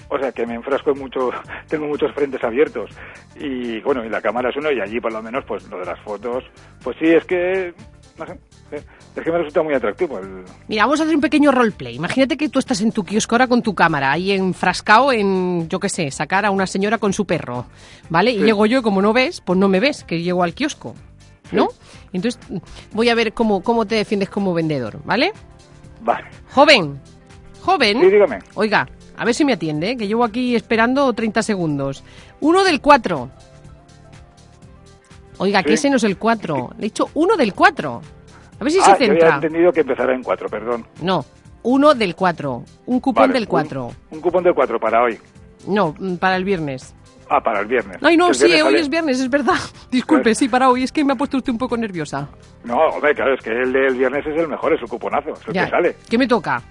o sea que me enfrasco en mucho, <laughs> tengo muchos frentes abiertos. Y bueno, y la cámara es uno y allí por lo menos, pues lo de las fotos, pues sí, es que, no sé, eh, es que me resulta muy atractivo el, Mira, vamos a hacer un pequeño roleplay. Imagínate que tú estás en tu kiosco ahora con tu cámara, ahí enfrascado en, yo qué sé, sacar a una señora con su perro, ¿vale? Y llego yo, y como no ves, pues no me ves, que llego al kiosco, ¿no? Entonces, voy a ver cómo, cómo te defiendes como vendedor, ¿vale? Vale. Joven, joven. Sí, dígame. Oiga, a ver si me atiende, ¿eh? que llevo aquí esperando 30 segundos. Uno del 4. Oiga, que Sí. ese no es el 4. Le he dicho uno del 4. A ver si ah, se yo había centra. entendido que empezará en cuatro, perdón. No, uno del 4. Un cupón Vale, del un- 4. Un, cupón del 4 para hoy. No, mm, para el viernes. Ah, para el viernes. Ay, no, El sí, hoy sale- es viernes, es verdad. <laughs> Disculpe, sí, para hoy. Es que me ha puesto usted un poco nerviosa. No, hombre, claro, es que el del viernes es el mejor, es el cuponazo, es el Ya. que sale. ¿Qué me toca?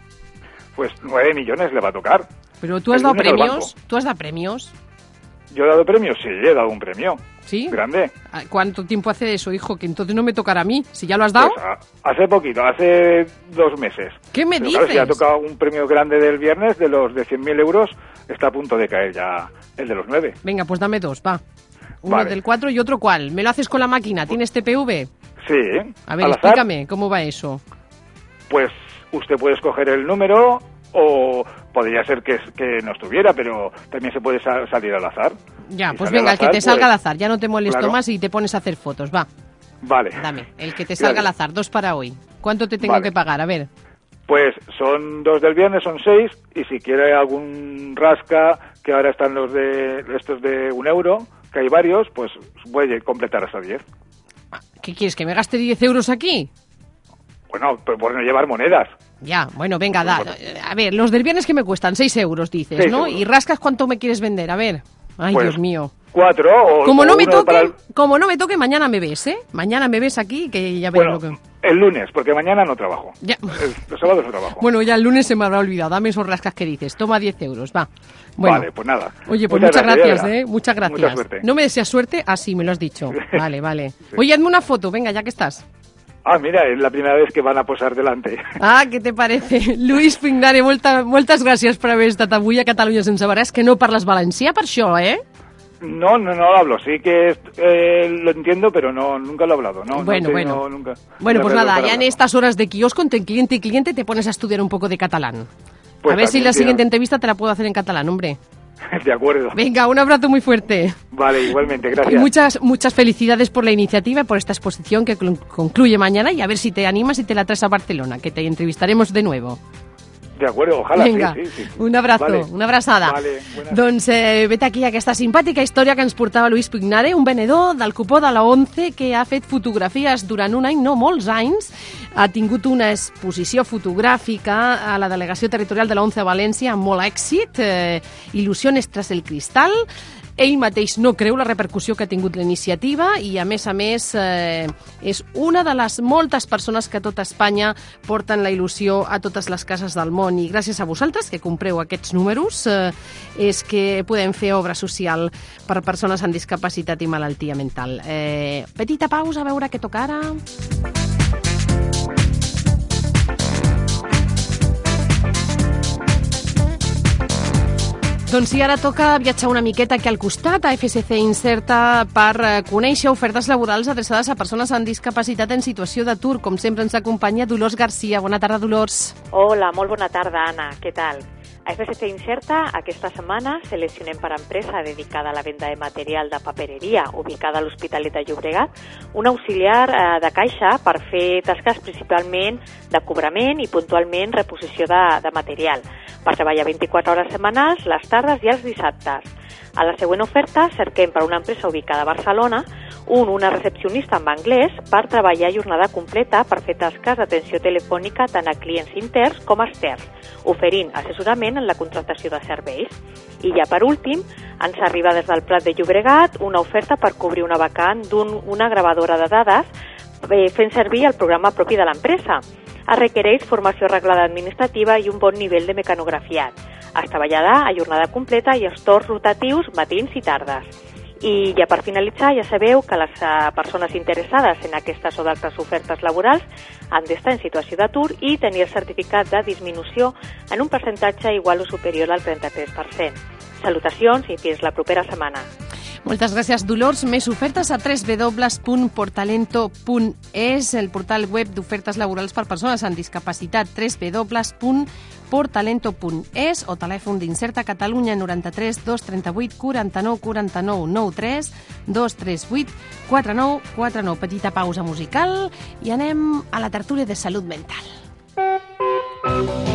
Pues 9 millones le va a tocar. Pero tú has El dado premios. ¿Tú has dado premios? ¿Yo he dado premios? Sí, he dado un premio. ¿Sí? Grande. Ah, ¿Cuánto tiempo hace eso, hijo? Que entonces no me tocará a mí. Si ya lo has dado. Pues, a- hace poquito, hace dos meses. ¿Qué me Pero claro, si ha dices? tocado un premio grande del viernes, de los de 100.000 euros, está a punto de caer ya el de los 9. Venga, pues dame dos, va. Uno Vale. del 4 y otro cuál. ¿Me lo haces con la máquina? ¿Tienes TPV? Sí. A ver, azar, explícame, ¿cómo va eso? pues usted puede escoger el número o podría ser que, que no estuviera, pero también se puede sa- salir al azar. Ya, Si pues venga, el que te salga pues, al azar, ya no te molesto claro. más y te pones a hacer fotos, va. Vale. Dame, el que te salga al azar, dos para hoy. ¿Cuánto te tengo Vale. que pagar? A ver. Pues son dos del viernes, son seis, y si quiere algún rasca, que ahora están los de estos de un euro, que hay varios, pues puede completar hasta diez. ¿Qué quieres, que me gaste 10 euros aquí? Bueno, pero por no llevar monedas. Ya, bueno, venga, da. A ver, los del viernes que me cuestan 6 euros, dices, Seis ¿no? euros. ¿Y rascas cuánto me quieres vender? A ver. Ay, Pues, Dios mío. Cuatro o Como o no me toque, el, como no me toque, mañana me ves, ¿eh? Mañana me ves aquí, que ya veré Bueno, lo que... el lunes, porque mañana no trabajo. Ya. El- los sábados no trabajo. Bueno, ya el lunes se me habrá olvidado. Dame esos rascas que dices. Toma 10 euros, va. Bueno. Vale, pues nada. Oye, pues muchas, gracias. ¿eh? Muchas gracias. Mucha. No me deseas suerte, así me lo has dicho. <laughs> Vale, vale. Oye, hazme una foto, venga, ya que estás. Ah, mira, es la primera vez que van a posar delante. <laughs> Ah, què te parece? <laughs> Luis Pignare, molta, moltes gràcies per haver estat avui a Catalunya sense que no parles valencià per això, eh? No, no, no lo hablo. Sí que eh, lo entiendo, pero no, nunca lo he hablado. No, Bueno, no bueno. nunca. Bueno, pues nada, ya en estas horas de kiosco entre cliente y cliente te pones a estudiar un poco de catalán. Pues a ver si la siguiente entrevista te la puedo hacer en catalán, hombre. <laughs> De acuerdo. Venga, un abrazo muy fuerte. Vale, igualmente, Y gracias. muchas, muchas felicidades por la iniciativa y por esta exposición que cl- concluye mañana y a ver si te animas y te la traes a Barcelona, que te entrevistaremos de nuevo. De acuerdo, ojalá. Vinga, sí, sí, sí. un abrazo, Vale. una abraçada. Vale, doncs eh, vet aquí aquesta simpàtica història que ens portava Luis Pignare, un venedor del cupó de la ONCE que ha fet fotografies durant un any, no molts anys, ha tingut una exposició fotogràfica a la delegació territorial de la ONCE a València amb molt èxit, eh, Il·lusiones tras el cristal, ell mateix no creu la repercussió que ha tingut la iniciativa i, a més a més, eh, és una de les moltes persones que a tota Espanya porten la il·lusió a totes les cases del món. I gràcies a vosaltres, que compreu aquests números, eh, és que podem fer obra social per persones amb discapacitat i malaltia mental. Eh, petita pausa, a veure què toca ara. Doncs sí, ara toca viatjar una miqueta aquí al costat, a FSC Incerta, per eh, conèixer ofertes laborals adreçades a persones amb discapacitat en situació d'atur. Com sempre ens acompanya Dolors Garcia. Bona tarda, Dolors. Hola, molt bona tarda, Anna. Què tal? A FSC Incerta, aquesta setmana seleccionem per empresa dedicada a la venda de material de papereria ubicada a l'Hospitalet de Llobregat un auxiliar eh, de caixa per fer tasques principalment de cobrament i puntualment reposició de, de material per treballar 24 hores setmanals, les tardes i els dissabtes. A la següent oferta cerquem per una empresa ubicada a Barcelona un una recepcionista en anglès per treballar jornada completa per fer tasques d'atenció telefònica tant a clients interns com externs, oferint assessorament en la contractació de serveis. I ja per últim, ens arriba des del Prat de Llobregat una oferta per cobrir una vacant d'una gravadora de dades eh, fent servir el programa propi de l'empresa. Es requereix formació reglada administrativa i un bon nivell de mecanografiat. Es treballarà a jornada completa i els torns rotatius matins i tardes. I ja per finalitzar, ja sabeu que les eh, persones interessades en aquestes o d'altres ofertes laborals han d'estar en situació d'atur i tenir certificat de disminució en un percentatge igual o superior al 33%. Salutacions i fins la propera setmana. Moltes gràcies, Dolors. Més ofertes a www.portalento.es, el portal web d'ofertes laborals per persones amb discapacitat, www.portalento.es o telèfon d'Incerta Catalunya 93 238 49 49 93 238 49 49. Petita pausa musical i anem a la tertúlia de salut mental. Catalunya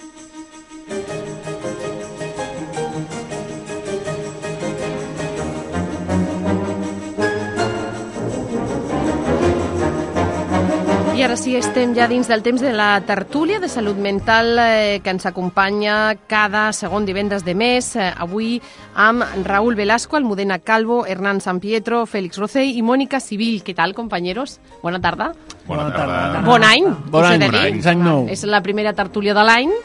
I ara sí, estem ja dins del temps de la tertúlia de salut mental eh, que ens acompanya cada segon divendres de mes. Eh, avui amb Raúl Velasco, Almudena Calvo, Hernán San Pietro, Félix Rocell i Mònica Civil. Què tal, companyeros? Bona tarda. Bona tarda. Bon any. Bon any, de bon any. Any nou. És la primera tertúlia de l'any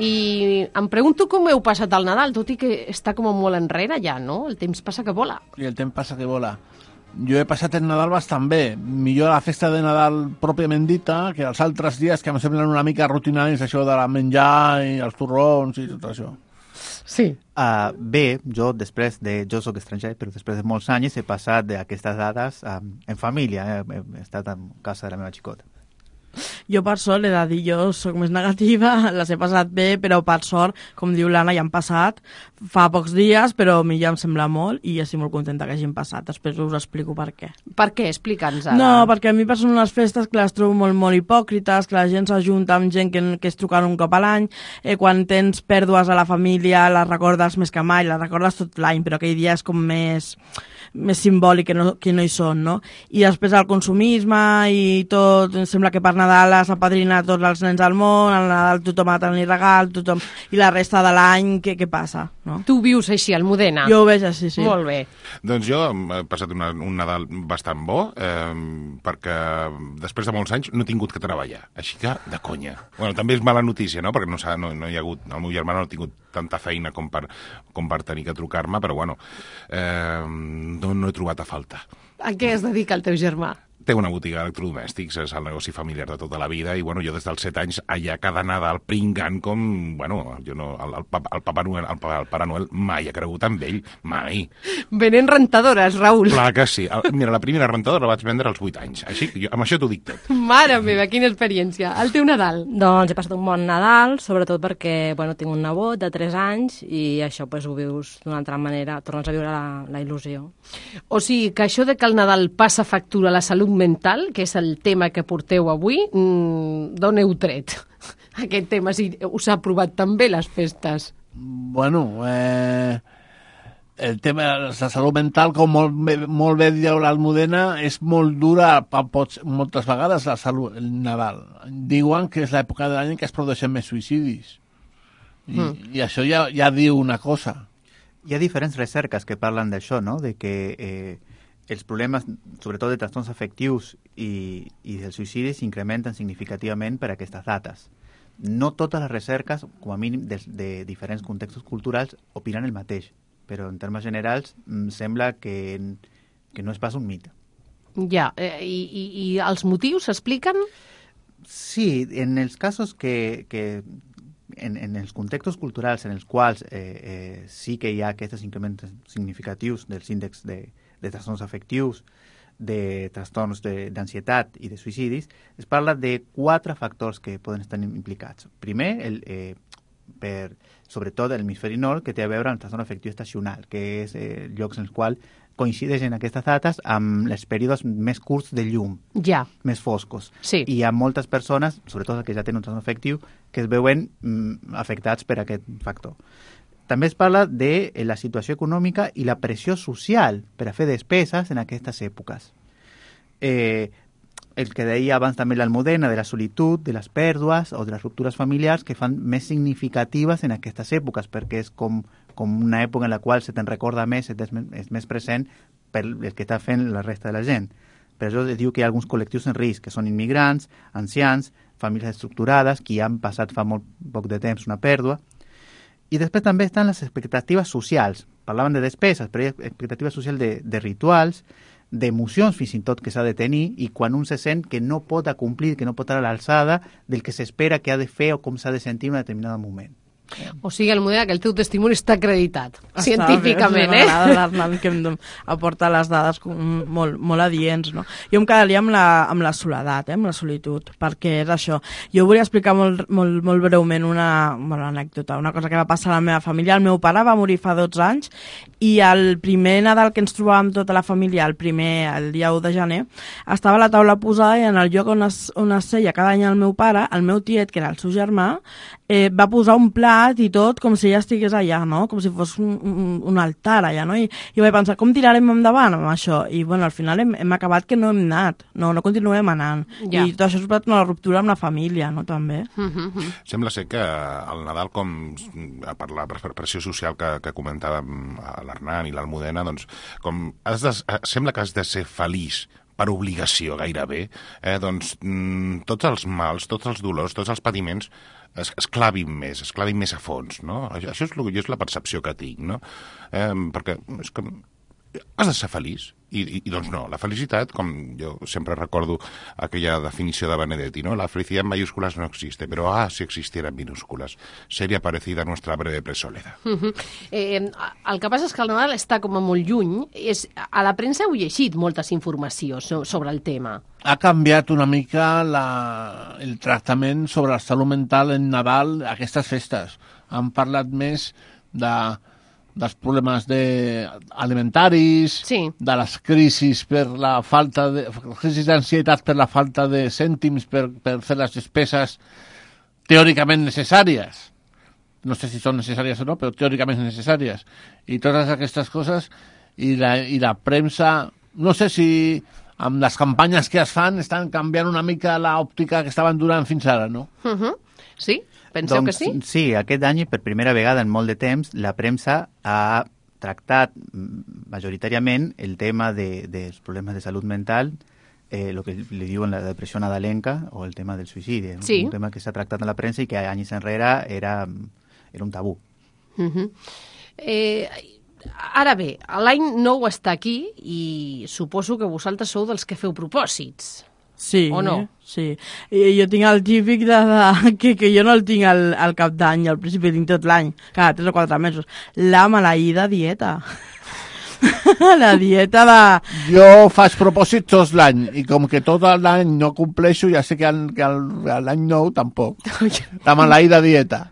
i em pregunto com heu passat el Nadal, tot i que està com molt enrere ja, no? El temps passa que vola. I el temps passa que vola. Jo he passat el Nadal bastant bé. Millor la festa de Nadal pròpiament dita que els altres dies que em semblen una mica rutinaris, això de la menjar i els torrons i tot això. Sí. Uh, bé, jo després de... Jo sóc estranger, però després de molts anys he passat d'aquestes dades um, en família. Eh? He estat en casa de la meva xicota. Jo, per sort, he de dir, jo sóc més negativa, <laughs> les he passat bé, però per sort, com diu l'Anna, ja han passat fa pocs dies, però a mi ja em sembla molt i estic molt contenta que hagin passat. Després us explico per què. Per què? Explica'ns ara. No, perquè a mi són unes festes que les trobo molt, molt hipòcrites, que la gent s'ajunta amb gent que, que es truquen un cop a l'any, eh, quan tens pèrdues a la família les recordes més que mai, les recordes tot l'any, però aquell dia és com més més simbòlic que no, que no hi són, no? I després el consumisme i tot, em sembla que per Nadal has apadrinat tots els nens del món, al Nadal tothom ha de tenir regal, tothom... i la resta de l'any, què, què passa? No? Tu vius així, Almudena? Jo ho veig així, sí. Molt bé. Doncs jo he passat una, un Nadal bastant bo, eh, perquè després de molts anys no he tingut que treballar, així que de conya. Bueno, també és mala notícia, no?, perquè no, s'ha- no, no hi ha hagut, el meu germà no ha tingut tanta feina com per, com per tenir que trucar-me, però bueno, eh, no, no he trobat a falta. A què es dedica el teu germà? Té una botiga d'electrodomèstics, és el negoci familiar de tota la vida, i bueno, jo des dels 7 anys allà cada Nadal pringant com, bueno, jo no, el, el, Papa- el, Papa Noel, el, el Pare Noel mai ha cregut en ell, mai. Venent rentadores, Raül. Clar que sí. El- Mira, la primera rentadora la vaig vendre als 8 anys, així que jo, amb això t'ho dic tot. Mare meva, quina experiència. El teu Nadal? Doncs he passat un bon Nadal, sobretot perquè bueno, tinc un nebot de 3 anys i això pues, ho vius d'una altra manera, tornes a viure la, la il·lusió. O sigui, que això de que el Nadal passa factura a la salut mental, que és el tema que porteu avui, mmm, d'on heu tret? <laughs> Aquest tema, si us ha provat també les festes. Bueno, eh, el tema de la salut mental, com molt bé, molt bé diu l'Almudena, és molt dura pa, pots, moltes vegades la salut, el Nadal. Diuen que és l'època de l'any en què es produeixen més suïcidis. I, Mm. i això ja, ja diu una cosa. Hi ha diferents recerques que parlen d'això, no? de que eh, els problemes, sobretot de trastorns afectius i, i dels suïcidis, s'incrementen significativament per aquestes dates. No totes les recerques, com a mínim de, de diferents contextos culturals, opinen el mateix, però en termes generals em sembla que, que no és pas un mite. Ja, eh, i, i, i els motius s'expliquen? Sí, en els casos que, que en, en els contextos culturals en els quals eh, eh, sí que hi ha aquests increments significatius dels índexs de, de trastorns afectius, de trastorns de- d'ansietat i de suïcidis, es parla de quatre factors que poden estar implicats. Primer, el, eh, per, sobretot el hemisferi nord, que té a veure amb el trastorn afectiu estacional, que és eh, llocs en els quals coincideixen aquestes dates amb els períodes més curts de llum, Ja. més foscos. Sí. I hi ha moltes persones, sobretot els que ja tenen un trastorn afectiu, que es veuen mm, afectats per aquest factor. També es parla de eh, la situació econòmica i la pressió social per a fer despeses en aquestes èpoques. Eh, el que deia abans també l'Almudena, de la solitud, de les pèrdues o de les ruptures familiars que fan més significatives en aquestes èpoques, perquè és com, com una època en la qual se te'n recorda més, és, és més present per el que està fent la resta de la gent. Per això es diu que hi ha alguns col·lectius en risc, que són immigrants, ancians, famílies estructurades, qui han passat fa molt poc de temps una pèrdua, i després també estan les expectatives socials. Parlaven de despeses, però hi ha expectatives socials de, de rituals, d'emocions fins i tot que s'ha de tenir i quan un se sent que no pot acomplir, que no pot estar a l'alçada del que s'espera que ha de fer o com s'ha de sentir en un determinat moment. O sigui, Almudena, que el teu testimoni està acreditat, Està científicament, bé, eh? L'Arnald que em aporta les dades molt, molt adients, no? Jo em quedaria amb la, amb la soledat, eh? amb la solitud, perquè és això. Jo volia explicar molt, molt, molt breument una, bueno, anècdota, una cosa que va passar a la meva família. El meu pare va morir fa 12 anys i el primer Nadal que ens trobàvem tota la família, el primer, el dia 1 de gener, estava la taula posada i en el lloc on es, on es seia cada any el meu pare, el meu tiet, que era el seu germà, eh, va posar un plat i tot, com si ella estigués allà, no? Com si fos un, un, un altar allà, no? I, I vaig pensar, com tirarem endavant amb això? I, bueno, al final hem, hem acabat que no hem anat, no, no continuem anant. Ja. I tot això és una ruptura amb la família, no? També. Sembla ser que el Nadal, com a per la pressió social que, que comentàvem a l'Hernan i l'Almudena, doncs, com has de, sembla que has de ser feliç per obligació gairebé, eh, doncs mm, tots els mals, tots els dolors, tots els patiments es, es clavin més, es clavin més a fons, no? Això, és, lo, és la percepció que tinc, no? Eh, perquè és que has de ser feliç. I, i, I doncs no, la felicitat, com jo sempre recordo aquella definició de Benedetti, ¿no? La felicidad en mayúsculas no existe, pero ah, si existiera en minúsculas, sería parecida a nuestra breve presoledad. Uh -huh. eh, el que passa és que el Nadal està com a molt lluny. És, a la premsa heu llegit moltes informacions so, sobre el tema. ha canviat una mica la, el tractament sobre la salut mental en Nadal aquestes festes. Han parlat més de, dels problemes de alimentaris, sí. de les crisis per la falta de crisis d'ansietat per la falta de cèntims per, per fer les despeses teòricament necessàries. No sé si són necessàries o no, però teòricament necessàries. I totes aquestes coses i la, i la premsa, no sé si amb les campanyes que es fan estan canviant una mica l'òptica que estaven durant fins ara, no? Uh -huh. Sí? Penseu doncs, que sí? Sí, aquest any, per primera vegada en molt de temps, la premsa ha tractat mm, majoritàriament el tema de, dels problemes de salut mental, eh, lo que li diuen la depressió nadalenca o el tema del suïcidi. Sí. Un tema que s'ha tractat en la premsa i que anys enrere era, era un tabú. Uh -huh. eh, ara bé, l'any nou està aquí i suposo que vosaltres sou dels que feu propòsits. Sí, O no? Sí. I jo tinc el típic de, de <laughs> que, que jo no el tinc al, al cap d'any, al principi tinc tot l'any, cada 3 o 4 mesos. La maleïda dieta. <laughs> la dieta de... Jo faig propòsits tot l'any i com que tot l'any no compleixo, ja sé que al- que al- a l'any nou tampoc. <laughs> La maleïda dieta.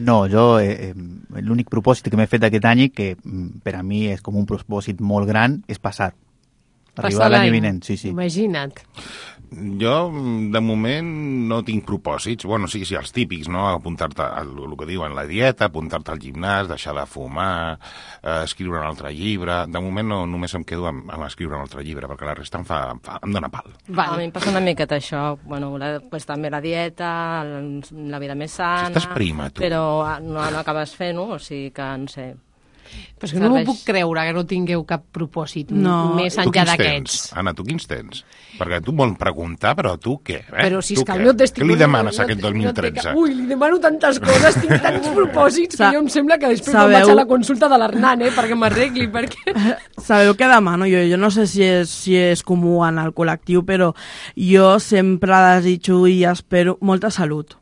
No, jo eh, eh, l'únic propòsit que m'he fet aquest any, que mm, per a mi és com un propòsit molt gran, és passar. Arribar Passar l'any vinent, sí, sí. Imagina't. Jo, de moment, no tinc propòsits. Bueno, sí, sí, els típics, no? Apuntar-te al el que diuen la dieta, apuntar-te al gimnàs, deixar de fumar, eh, escriure un altre llibre... De moment no, només em quedo amb, amb escriure un altre llibre, perquè la resta em, fa, em, fa, em dóna pal. Vale. A mi em passa una miqueta això, bueno, la, pues, també la dieta, la vida més sana... estàs prima, tu. Però ah, no, no acabes fent-ho, o sigui que, no sé... Però és que no m'ho puc creure que no tingueu cap propòsit No. més enllà d'aquests. Anna, tu quins tens? Perquè tu vols preguntar, però tu què? Eh? Però si Tu és que el meu testimoni... Què li demanes no, a aquest no, 2013? No, ui, li demano tantes coses, tinc <laughs> tants propòsits que jo em sembla que després sabeu- vaig a la consulta de l'Hernan, eh, perquè m'arregli, perquè... <laughs> Sabeu què demano jo? Jo no sé si és, si és comú en el col·lectiu, però jo sempre desitjo i espero molta salut.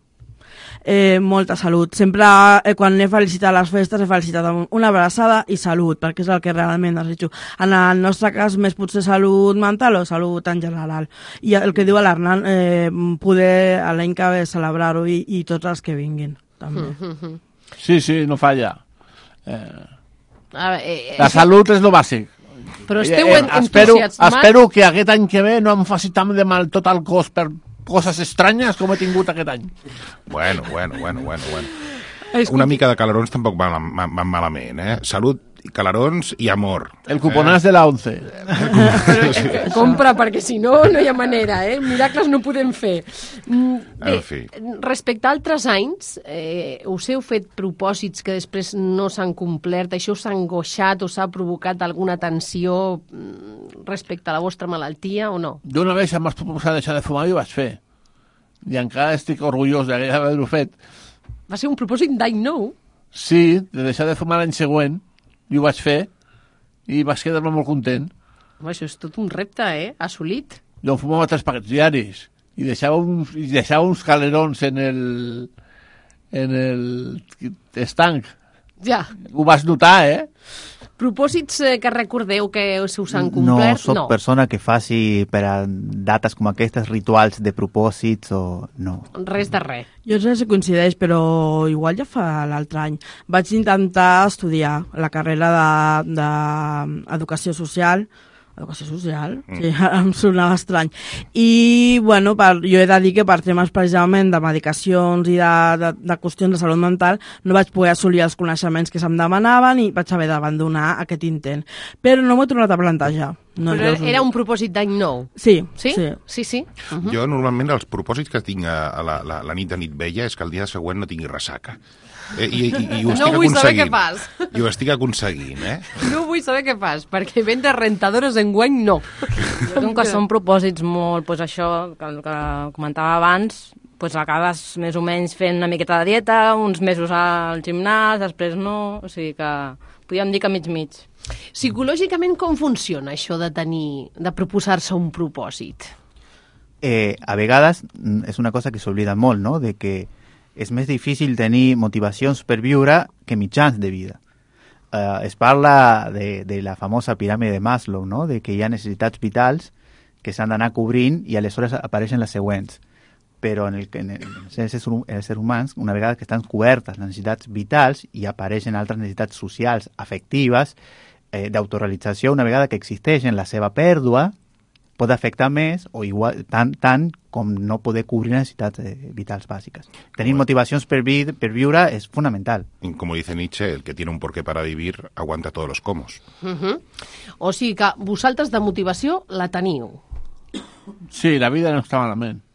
Eh, molta salut. Sempre, eh, quan he felicitat les festes, he felicitat amb una abraçada i salut, perquè és el que realment desitjo. En el nostre cas, més potser salut mental o salut en general. I el que diu l'Hernan, eh, poder a l'any que ve celebrar-ho i, i tots els que vinguin, també. Sí, sí, no falla. Eh, A veure, eh, la salut és lo bàsic. Però esteu Eh, en- espero, entusiasmats? espero que aquest any que ve no em faci tant de mal tot el cos per coses estranyes com he tingut aquest any. Bueno, bueno, bueno, bueno, bueno. Escolti- Una mica de calarons tampoc van, van, van malament, eh? Salut, calarons i amor. El cuponàs de la 11. Eh, compra, perquè si no, no hi ha manera, eh? Miracles no podem fer. Mm, Bé, En fi. respecte a altres anys, eh, us heu fet propòsits que després no s'han complert? Això us ha angoixat o s'ha provocat alguna tensió mm, respecte a la vostra malaltia o no? Jo una vegada em vas proposar deixar de fumar i ho vaig fer. I encara estic orgullós d'haver-ho fet. Va ser un propòsit d'any nou? Sí, de deixar de fumar l'any següent, i ho vaig fer, i vaig quedar-me molt content. Home, això és tot un repte, eh? Assolit. Jo em fumava tres paquets diaris, i deixava uns, i deixava uns calerons en el, en el estanc. Ja. Ho vas notar, eh? Propòsits eh, que recordeu que se us han No complert? sóc persona que faci per a dates com aquestes rituals de propòsits o... No. Res de res. Jo no sé si coincideix, però igual ja fa l'altre any. Vaig intentar estudiar la carrera d'educació de, de Educació social, Educació social, Mm. sí, <laughs> em sonava estrany. I, bueno, per, jo he de dir que per temes precisament de medicacions i de, de, de qüestions de salut mental no vaig poder assolir els coneixements que se'm demanaven i vaig haver d'abandonar aquest intent. Però no m'ho he tornat a plantejar. No, Però era dic. un propòsit d'any nou. Sí, Sí? sí. Sí, sí. Uh -huh. Jo normalment els propòsits que tinc a, a la, la, la nit de nit vella és que el dia següent no tingui ressaca. Eh, i, i, i ho No estic vull saber què fas. I ho estic aconseguint, eh? No vull saber què fas, perquè vendes rentadores en guany no. Jo, com que són propòsits molt, doncs això que, que comentava abans, doncs acabes més o menys fent una miqueta de dieta, uns mesos al gimnàs, després no, o sigui que podríem dir que mig-mig. Psicològicament, com funciona això de tenir, de proposar-se un propòsit? eh, a vegades mm, és una cosa que s'oblida molt, no? de que és més difícil tenir motivacions per viure que mitjans de vida. Eh, es parla de, de la famosa piràmide de Maslow, no? de que hi ha necessitats vitals que s'han d'anar cobrint i aleshores apareixen les següents. Però en, el, en, el, en els éssers humans, una vegada que estan cobertes les necessitats vitals i apareixen altres necessitats socials, afectives, eh, d'autorealització, una vegada que existeixen la seva pèrdua, pot afectar més o igual tant, tant com no poder cobrir necessitats eh, vitals bàsiques. Tenir motivacions per, vi per viure és fonamental. Y Como dice Nietzsche, el que tiene un porqué para vivir aguanta todos los comos. Uh -huh. O sigui que vosaltres de motivació la teniu. Sí, la vida no està malament.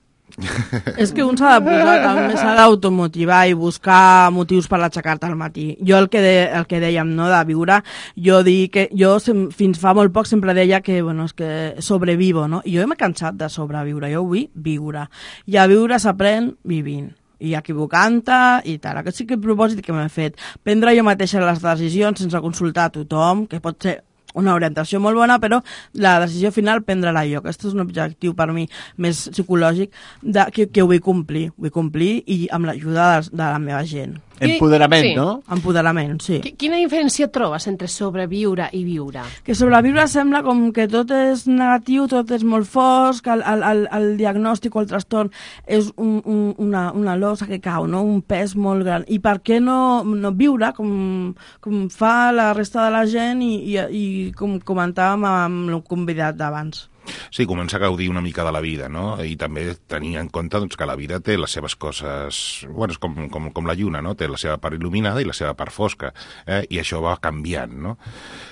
És que un s'ha de posar, també s'ha d'automotivar i buscar motius per aixecar-te al matí. Jo el que, de, el que dèiem, no?, de viure, jo dic que jo sem, fins fa molt poc sempre deia que, bueno, és que sobrevivo, no? I jo m'he cansat de sobreviure, jo vull viure. I a viure s'aprèn vivint i equivocant-te i tal. Aquest sí que el propòsit que m'he fet. Prendre jo mateixa les decisions sense consultar a tothom, que pot ser una orientació molt bona, però la decisió final prendre-la jo. Aquest és un objectiu per mi més psicològic de, que, que ho vull complir. Vull complir i amb l'ajuda de, de la meva gent. Empoderament, Sí. no? Empoderament, sí. Qui- Quina diferència trobes entre sobreviure i viure? Que sobreviure sembla com que tot és negatiu, tot és molt fosc, el, el, el, el diagnòstic o el trastorn és un, un, una, una losa que cau, no? un pes molt gran. I per què no, no viure com, com fa la resta de la gent i, i, i com comentàvem amb el convidat d'abans? Sí, començar a gaudir una mica de la vida, no? I també tenir en compte doncs, que la vida té les seves coses... Bueno, és com, com, com la lluna, no? Té la seva part il·luminada i la seva part fosca. Eh? I això va canviant, no?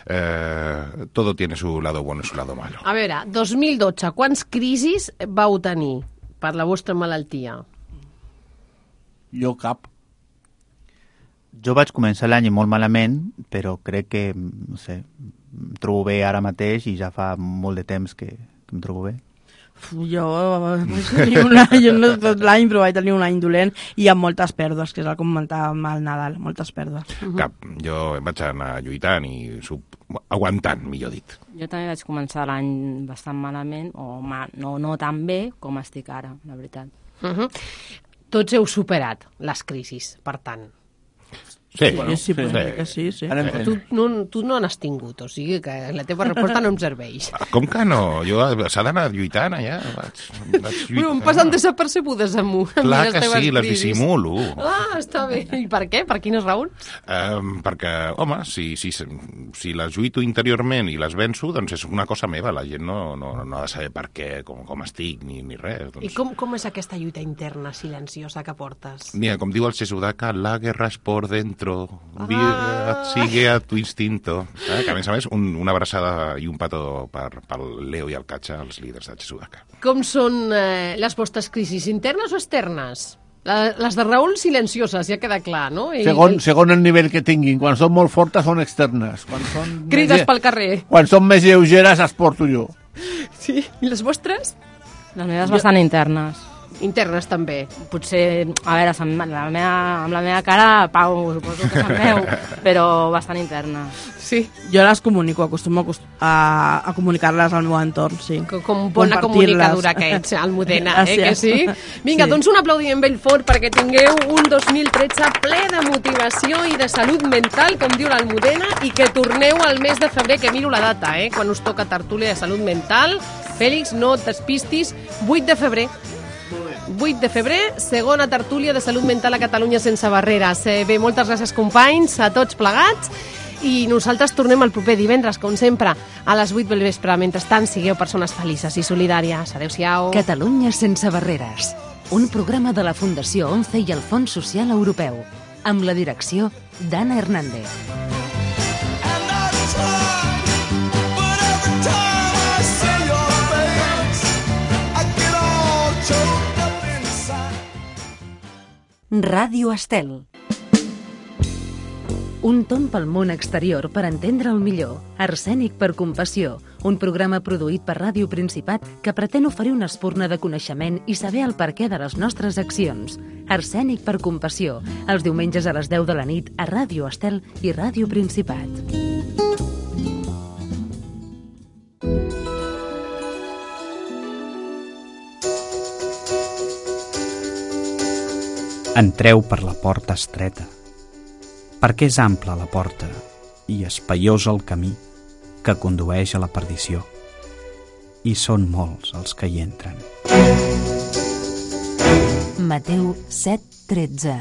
Eh, todo tiene su lado bueno y su lado malo. A veure, 2012, quants crisis vau tenir per la vostra malaltia? Jo cap. Jo vaig començar l'any molt malament, però crec que, no sé, em trobo bé ara mateix i ja fa molt de temps que, que em trobo bé. Jo vaig <laughs> tenir un any, jo no tot l'any, però vaig tenir un any dolent i amb moltes pèrdues, que és el que comentàvem al Nadal, moltes pèrdues. Cap, jo em vaig anar lluitant i sub... aguantant, millor dit. Jo també vaig començar l'any bastant malament, o ma, no, no tan bé com estic ara, la veritat. Uh -huh. Tots heu superat les crisis, per tant. Sí, Sí, sí, podem dir que sí, sí. Fent. Tu no, tu no n'has tingut, o sigui que la teva resposta no em serveix. Com que no? Jo s'ha d'anar lluitant allà. Vaig, vaig Però em passen desapercebudes amb, amb Clar les que teves sí, les crisis. dissimulo. Ah, està bé. I per què? Per quines raons? Um, perquè, home, si, si, si les lluito interiorment i les venço, doncs és una cosa meva. La gent no, no, no ha de saber per què, com, com estic, ni, ni res. I Doncs, com, com és aquesta lluita interna silenciosa que portes? Mira, com diu el Sesudaka, la guerra es por dentro, Ah. ah. sigue a tu instinto. Eh? Que a més a més, un, una abraçada i un petó per, pel Leo i el Catxa, els líders de Sesudaka. Com són eh, les vostres crisis, internes o externes? La, les de Raül silencioses, ja queda clar, no? I, Segon, segon el nivell que tinguin. Quan són molt fortes són externes. Quan són Crides més, pel carrer. Quan són més lleugeres les porto jo. Sí. I les vostres? Les meves Jo- bastant internes. Internes també. Potser, a veure, amb la meva, amb la meva cara, Pau, suposo que se'n veu, <laughs> però bastant interna. Sí. Jo les comunico, acostumo a, a, a comunicar-les al meu entorn, sí. Com, com bona comunicadora que ets, <laughs> Almudena, eh, que sí? Vinga, Sí. doncs un aplaudiment ben fort perquè tingueu un 2013 ple de motivació i de salut mental, com diu l'Almudena, i que torneu al mes de febrer, que miro la data, eh, quan us toca tertúlia de salut mental. Fèlix, no et despistis, 8 de febrer. 8 de febrer, segona tertúlia de salut mental a Catalunya sense barreres. Eh, bé, moltes gràcies companys, a tots plegats. i nosaltres tornem el proper divendres, com sempre, a les 8 del vespre. Mentrestant, sigueu persones felices i solidàries. Adéu-siau. Catalunya sense barreres. Un programa de la Fundació 11 i el Fons Social Europeu. Amb la direcció d'Anna Hernández. Ràdio Estel. Un ton pel món exterior per entendre el millor. Arsènic per compassió, un programa produït per Ràdio Principat que pretén oferir una espurna de coneixement i saber el perquè de les nostres accions. Arsènic per compassió, els diumenges a les 10 de la nit a Ràdio Estel i Ràdio Principat. Entreu per la porta estreta, perquè és ampla la porta i espaiós el camí que condueix a la perdició, i són molts els que hi entren. Mateu 7:13.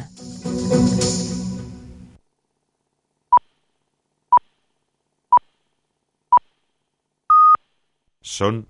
Són